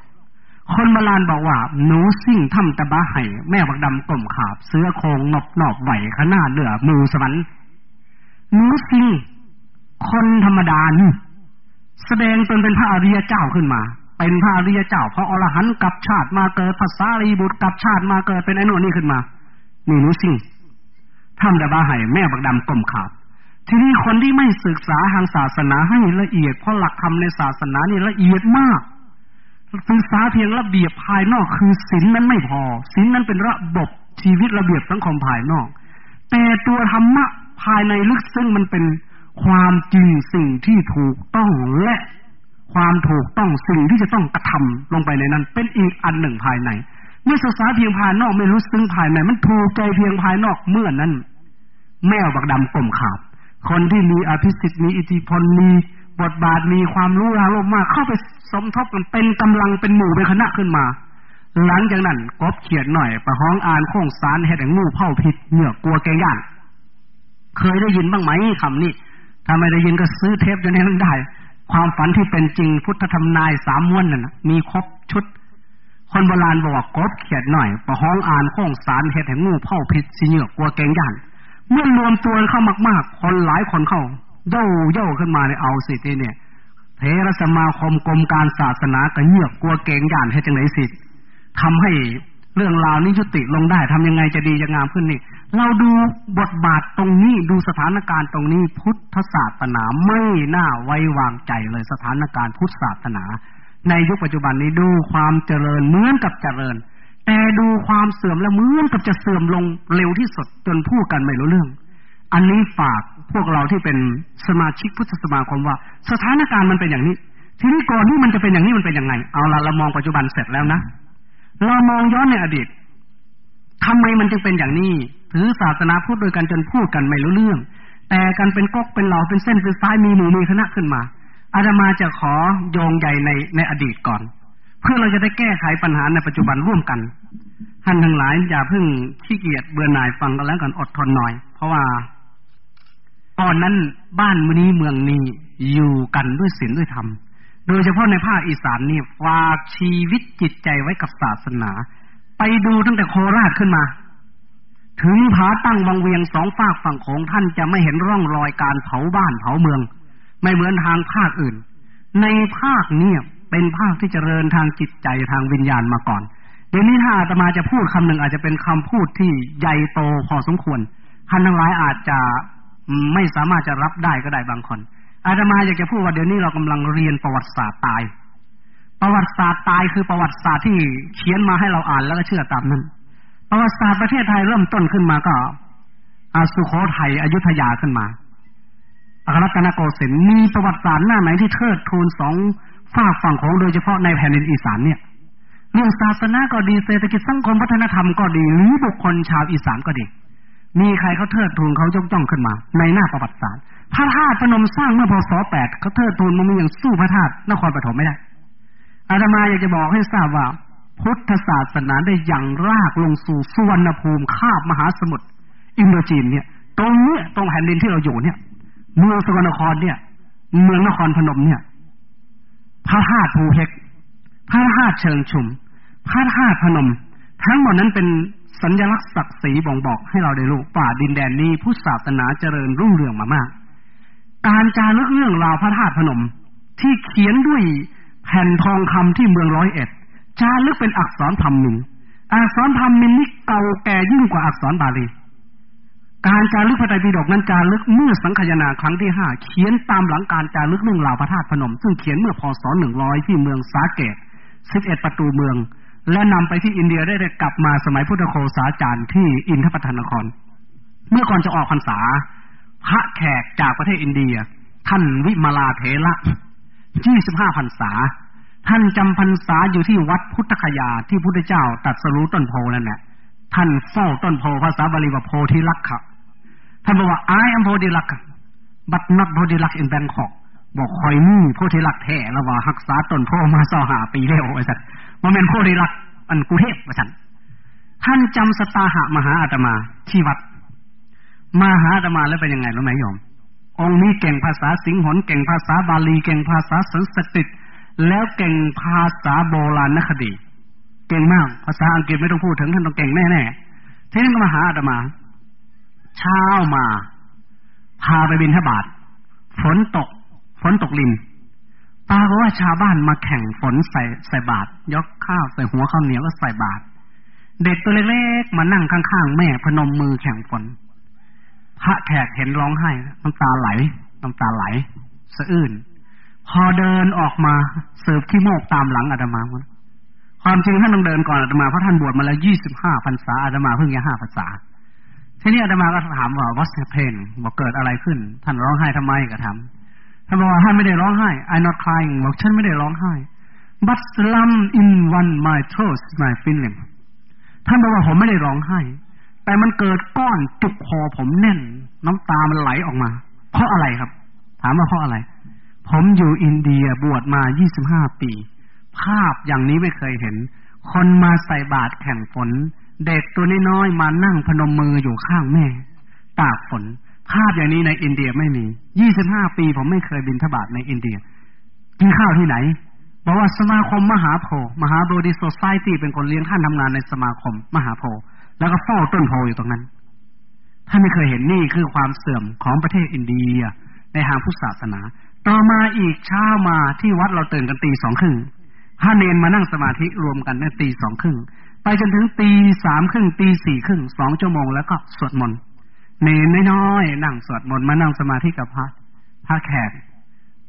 คนโบราณบอกว่าหนูสิ่งทำตะบะไห่แม่บักดำกลมขาบ เสื้อโคงนบนอบไหวขนาดเหลือมูสวรรค์หนูสิ่งคนธรรมดานแสดงตนเป็นพระอริยเจ้าขึ้นมา เป็นพระอริยเจ้าพระอรหันต์กับชาติมาเกิดภาษารีบุตรกับชาติมาเกิดเป็นไอ้นู่นนี่ขึ้นมานี่หนูสิ่งทำแต่บาไห่แม่บักดำกลมขาบทีนี้คนที่ไม่ศึกษาทางศาสนาให้ละเอียดเพราะหลักธรรมในศาสนานี่ละเอียดมาก ศึกษาเพียงระเบียบภายนอกคือศีลนั้นไม่พอศีลนั้นเป็นระบบชีวิตระเบียบสังคมภายนอก แต่ตัวธรรมะภายในลึกซึ้งมันเป็นความจริงสิ่งที่ถูกต้องและ ความถูกต้องสิ่งที่จะต้องกระทำลงไปในนั้น เป็นอีกอันหนึ่งภายใน เมื่อศึกษาเพียงภายนอกไม่รู้ซึ้งภายในมันถูกใจเพียงภายนอกเมื่อนั้น แมวบักดำกลมขาบคนที่มีอภิสิทธิ์มีอิทธิพลมีบทบาทมีความรู้ราวมาก เข้าไปสมทบกันเป็นกำลังเป็นหมู่เป็นคณะขึ้นมา หลังจากนั้นกบเขียนหน่อยประห้องอ่านโค้งสารเห็ดงูเผ่าผิดเหนือกลัวแกย่านเคยได้ยินบ้างไหมคำนี้ถ้าไม่ได้ยินก็ซื้อเทปจะนี้นั้นได้ ความฝันที่เป็นจริงพุทธธรรมนายสามม้วนนั่นมีครบชุด คนโบราณบอกกบเขียนหน่อย ประห้องอ่านโค้งสารเห็ดแห่งงูเผาผิดสิเหนือกลัวแกงย่านเมื่อรวมตัวเข้ามากๆ คนหลายคนเข้าเย่าเย่าขึ้นมาในเอาสิทีเนี่ยเทรสมาคมกรมการศาสนาก็เงียบกลัวเกงย่านให้จังไหนสิทำให้เรื่องราวนี้ยุติลงได้ทำยังไงจะดีจะงามขึ้นนี่ เราดูบทบาทตรงนี้ดูสถานการณ์ตรงนี้พุทธศาสนาไม่น่าไว้วางใจเลยสถานการณ์พุทธศาสนา ในยุคปัจจุบันนี้ดูความเจริญเหมือนกับเจริญ แต่ดูความเสื่อมแล้วเหมือนกับจะเสื่อมลงเร็วที่สุดจนพูดกันไม่รู้เรื่อง อันนี้ฝากพวกเราที่เป็นสมาชิกพุทธสมาคมว่า สถานการณ์มันเป็นอย่างนี้ ทีนี้ก่อนที่มันจะเป็นอย่างนี้มันเป็นยังไง เอาละเรามองปัจจุบันเสร็จแล้วนะเรามองย้อนในอดีตทำไมมันจึงเป็นอย่างนี้ ถือศาสนาพูดโดยกันจนพูดกันไม่รู้เรื่อง แต่กันเป็นก๊กเป็นเหล่าเป็นเส้นเป็นสายมีหมู่มีคณะขึ้นมาอาตมาจะขอโยงใหญ่ในในอดีตก่อน เพื่อเราจะได้แก้ไขปัญหาในปัจจุบันร่วมกันท่านทั้งหลายอย่าเพิ่งขี้เกียจเบื่อหน่ายฟังกันแล้วกันอดทนหน่อย เพราะว่าก่อนนั้นบ้านมือนี้เมืองนี้อยู่กันด้วยศีลด้วยธรรม โดยเฉพาะในภาคอีสานนี่ฝากชีวิตจิตใจไว้กับศาสนา ไปดูตั้งแต่โคราชขึ้นมา ถึงผาตั้งวังเวียงสองฝากฝั่งของท่านจะไม่เห็นร่องรอยการเผาบ้านเผาเมือง ไม่เหมือนทางภาคอื่น ในภาคนี้เป็นภาคที่จเจริญทางจิตใจทางวิญญาณมาก่อนเดี๋ยวนี้ถ้าอาตมาจะพูดคำหนึ่งอาจจะเป็นคำพูดที่ใหญ่โตพอสมควรท่านทั้งหลายอาจจะไม่สามารถจะรับได้ก็ได้บางคน อาตมาอยากจะพูดว่าเดี๋ยวนี้เรากำลังเรียนประวัติศาสตร์ตาย ประวัติศาสตร์ตายคือประวัติศาสตร์ที่เขียนมาให้เราอ่านแล้วก็เชื่อตามนั้น ประวัติศาสตร์ประเทศไทยเริ่มต้นขึ้นมาก็อาสุโขทัยอยุธยาขึ้นมาอัครรัตนโกสินทร์มีประวัติศาสตร์หน้าไหนที่เทิดทูนสองฝากฝั่งของโดยเฉพาะในแผ่นดินอีสานเนี่ยเรื่องศาสนาก็ดีเศรษฐกิจสังคมวัฒนธรรมก็ดีหรือบุคคลชาวอีสานก็ดี มีใครเขาเทิดทูนเขายกจ้องขึ้นมา ในหน้าประวัติศาสตร์พระธาตุพนมสร้างเมื่อพศแปดเขาเทิดทูนมันมีอย่างสู้พระธาตุนครปฐมไม่ได้อาตมาอยากจะบอกให้ทราบว่า พุทธศาสนาได้อย่างรากลงสู่สุวรรณภูมิคาบมหาสมุทรอินโดจีนเนี่ย ตรงเนี้ยตรงแผ่นดินที่เราอยู่เนี่ย เมืองสกลนครเนี่ย เมืองนครพนมเนี่ย พระธาตุภูเฮกพระธาตุเชิงชุม พระธาตุพนม ทั้งหมดนั้นเป็นสัญลักษณ์ศักดิ์ศรีบ่งบอกให้เราได้รู้ป่าดินแดนนี้พุทธศาสนาเจริญรุ่งเรืองมามาก การจารึกเรื่องราวพระธาตุพนม ที่เขียนด้วยแผ่นทองคำที่เมืองร้อยเอ็ด จารึกเป็นอักษรธรรมมินอักษรธรรมมินนี่เก่าแก่ยิ่งกว่าอักษรบาลี การจารึกพระไตรปิฎกนั้นจารึกเมื่อสังคยนาครั้งที่ห้าเขียนตามหลังการจารึกเรื่องราวพระธาตุพนม ซึ่งเขียนเมื่อพศหนึ่งร้อยที่เมืองสาเกตสิบเอ็ดประตูเมือง และนำไปที่อินเดียได้กลับมาสมัยพุทธโคสาจารย์ที่อินทปัตนคร เมื่อก่อนจะออกพรรษา พระแขกจากประเทศอินเดีย ท่านวิมาลาเถระยี่สิบห้าพรรษา ท่านจำพรรษาอยู่ที่วัดพุทธคยาที่พุทธเจ้าตัดสรู้ต้นโพนั่นแหละท่านเฝ้าต้นโพภาษาบาลีว่าโพธิลักขะท่านบอกว่า I am โพธิลักษ์ but not โพธิลักษ์ in Bangkok บอกคอยนี่โพธิลักษ์แท้แล้วว่ารักษาต้นโพมาสอหาปีแล้วไอ้สัตว์มันเป็นโพธิลักษ์อันกุเทพว่าสันท่านจำสตาหะมหาอาตมาที่วัดมาหาอาตมาแล้วเป็นยังไงรู้ไหมโยมองค์นี้เก่งภาษาสิงหนเก่งภาษาบาลีเก่งภาษาสันสกฤต แล้วเก่งภาษาโบราณนคดี เก่งมาก ภาษาอังกฤษไม่ต้องพูดถึงท่านต้องเก่งแน่ๆทีนี้ก็มาหาอาตมา เช้ามา พาไปบินทบาทฝนตก ฝนตกลินปาว่าชาวบ้านมาแข่งฝนใส่ใส่บาตรยกข้าวใส่หัวข้าวเหนียวก็ใส่บาตรเด็กตัวเล็กๆมานั่งข้างๆแม่พนมมือแข่งฝน พระแขกเห็นร้องไห้น้ำตาไหลน้ำตาไหล สะอื้น พอเดินออกมาเสิร์ฟขี้โมกตามหลังอาตมาความจริงท่านต้องเดินก่อนอาตมาเพราะท่านบวชมาแล้วยี่สิบห้าพรรษาอาตมาเพิ่งยังห้าพรรษาทีนี้อาตมาก็ถามว่าวัสเพนบอกเกิดอะไรขึ้น ท่านร้องไห้ทำไมก็ทำท่านบอกว่าท่านไม่ได้ร้องไห้ I not crying บอกฉันไม่ได้ร้องไห้ but slum in one my throat my feeling ท่านบอกว่าผมไม่ได้ร้องไห้ แต่มันเกิดก้อนจุกคอผมแน่น น้ำตามันไหลออกมา เพราะอะไรครับ ถามว่าเพราะอะไร ผมอยู่อินเดียบวชมา 25 ปี ภาพอย่างนี้ไม่เคยเห็น คนมาใส่บาตรแข่งฝน เด็กตัวน้อยๆมานั่งพนมมืออยู่ข้างแม่ ตากฝน ภาพอย่างนี้ในอินเดียไม่มี 25 ปีผมไม่เคยบินทบาทในอินเดียกินข้าวที่ไหนบอกว่าสมาคมมหาโพมหาบดีโซไซตี้เป็นคนเลี้ยงท่านทำงานในสมาคม มหาโพแล้วก็เฝ้าต้นโพอยู่ตรงนั้น ท่านไม่เคยเห็นนี่คือความเสื่อมของประเทศอินเดียในทางพุทธศาสนา ต่อมาอีกเช้ามาที่วัดเราตื่นกันตีสองครึ่งพระเนนมานั่งสมาธิรวมกันในตีสองครึ่งไปจนถึงตีสามครึ่งตีสี่ครึ่งสองชั่วโมงแล้วก็สวดมนต์เนนน้อยๆนั่งสวดมนต์มานั่งสมาธิกับพระพระแขก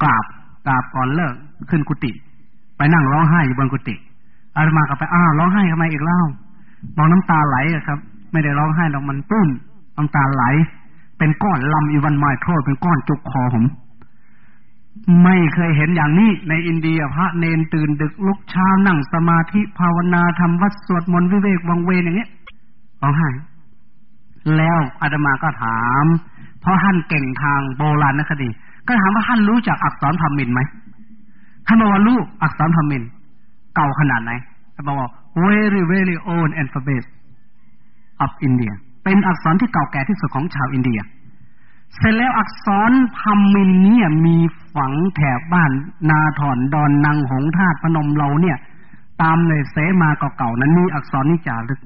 กราบกราบก่อนเลิกขึ้นกุฏิไปนั่งร้องไห้อยู่บนกุฏิอาตมาก็ไปอ้าวร้องไห้ทำไมอีกเล่ามองน้ำตาไหลครับ ไม่ได้ร้องไห้หรอกมันตุ้นน้ำตาไหล เป็นก้อนลำอีวันไมโทษเป็นก้อนจุกคอผม ไม่เคยเห็นอย่างนี้ในอินเดียพระเนนตื่นดึกลุกเช้านั่งสมาธิภาวนาทำวัดสวดมนต์วิเวกวังเวงอย่างเงี้ยร้องไห้แล้วอาตมาก็ถาม เพราะท่านเก่งทางโบราณนคดี ก็ถามว่าท่านรู้จักอักษรพามินไหมท่านบอกว่าลูกอักษรพามิน เก่าขนาดไหนท่านบอกว่า very very old alphabet of India เป็นอักษรที่เก่าแก่ที่สุดของชาวอินเดีย เสร็จแล้วอักษรพามินเนี่ยมีฝังแถบบ้านนาถอนดอนนางหงทาตพนมเราเนี่ย ตามในเสมาเก่าๆนั้นมีอักษรนิจารึก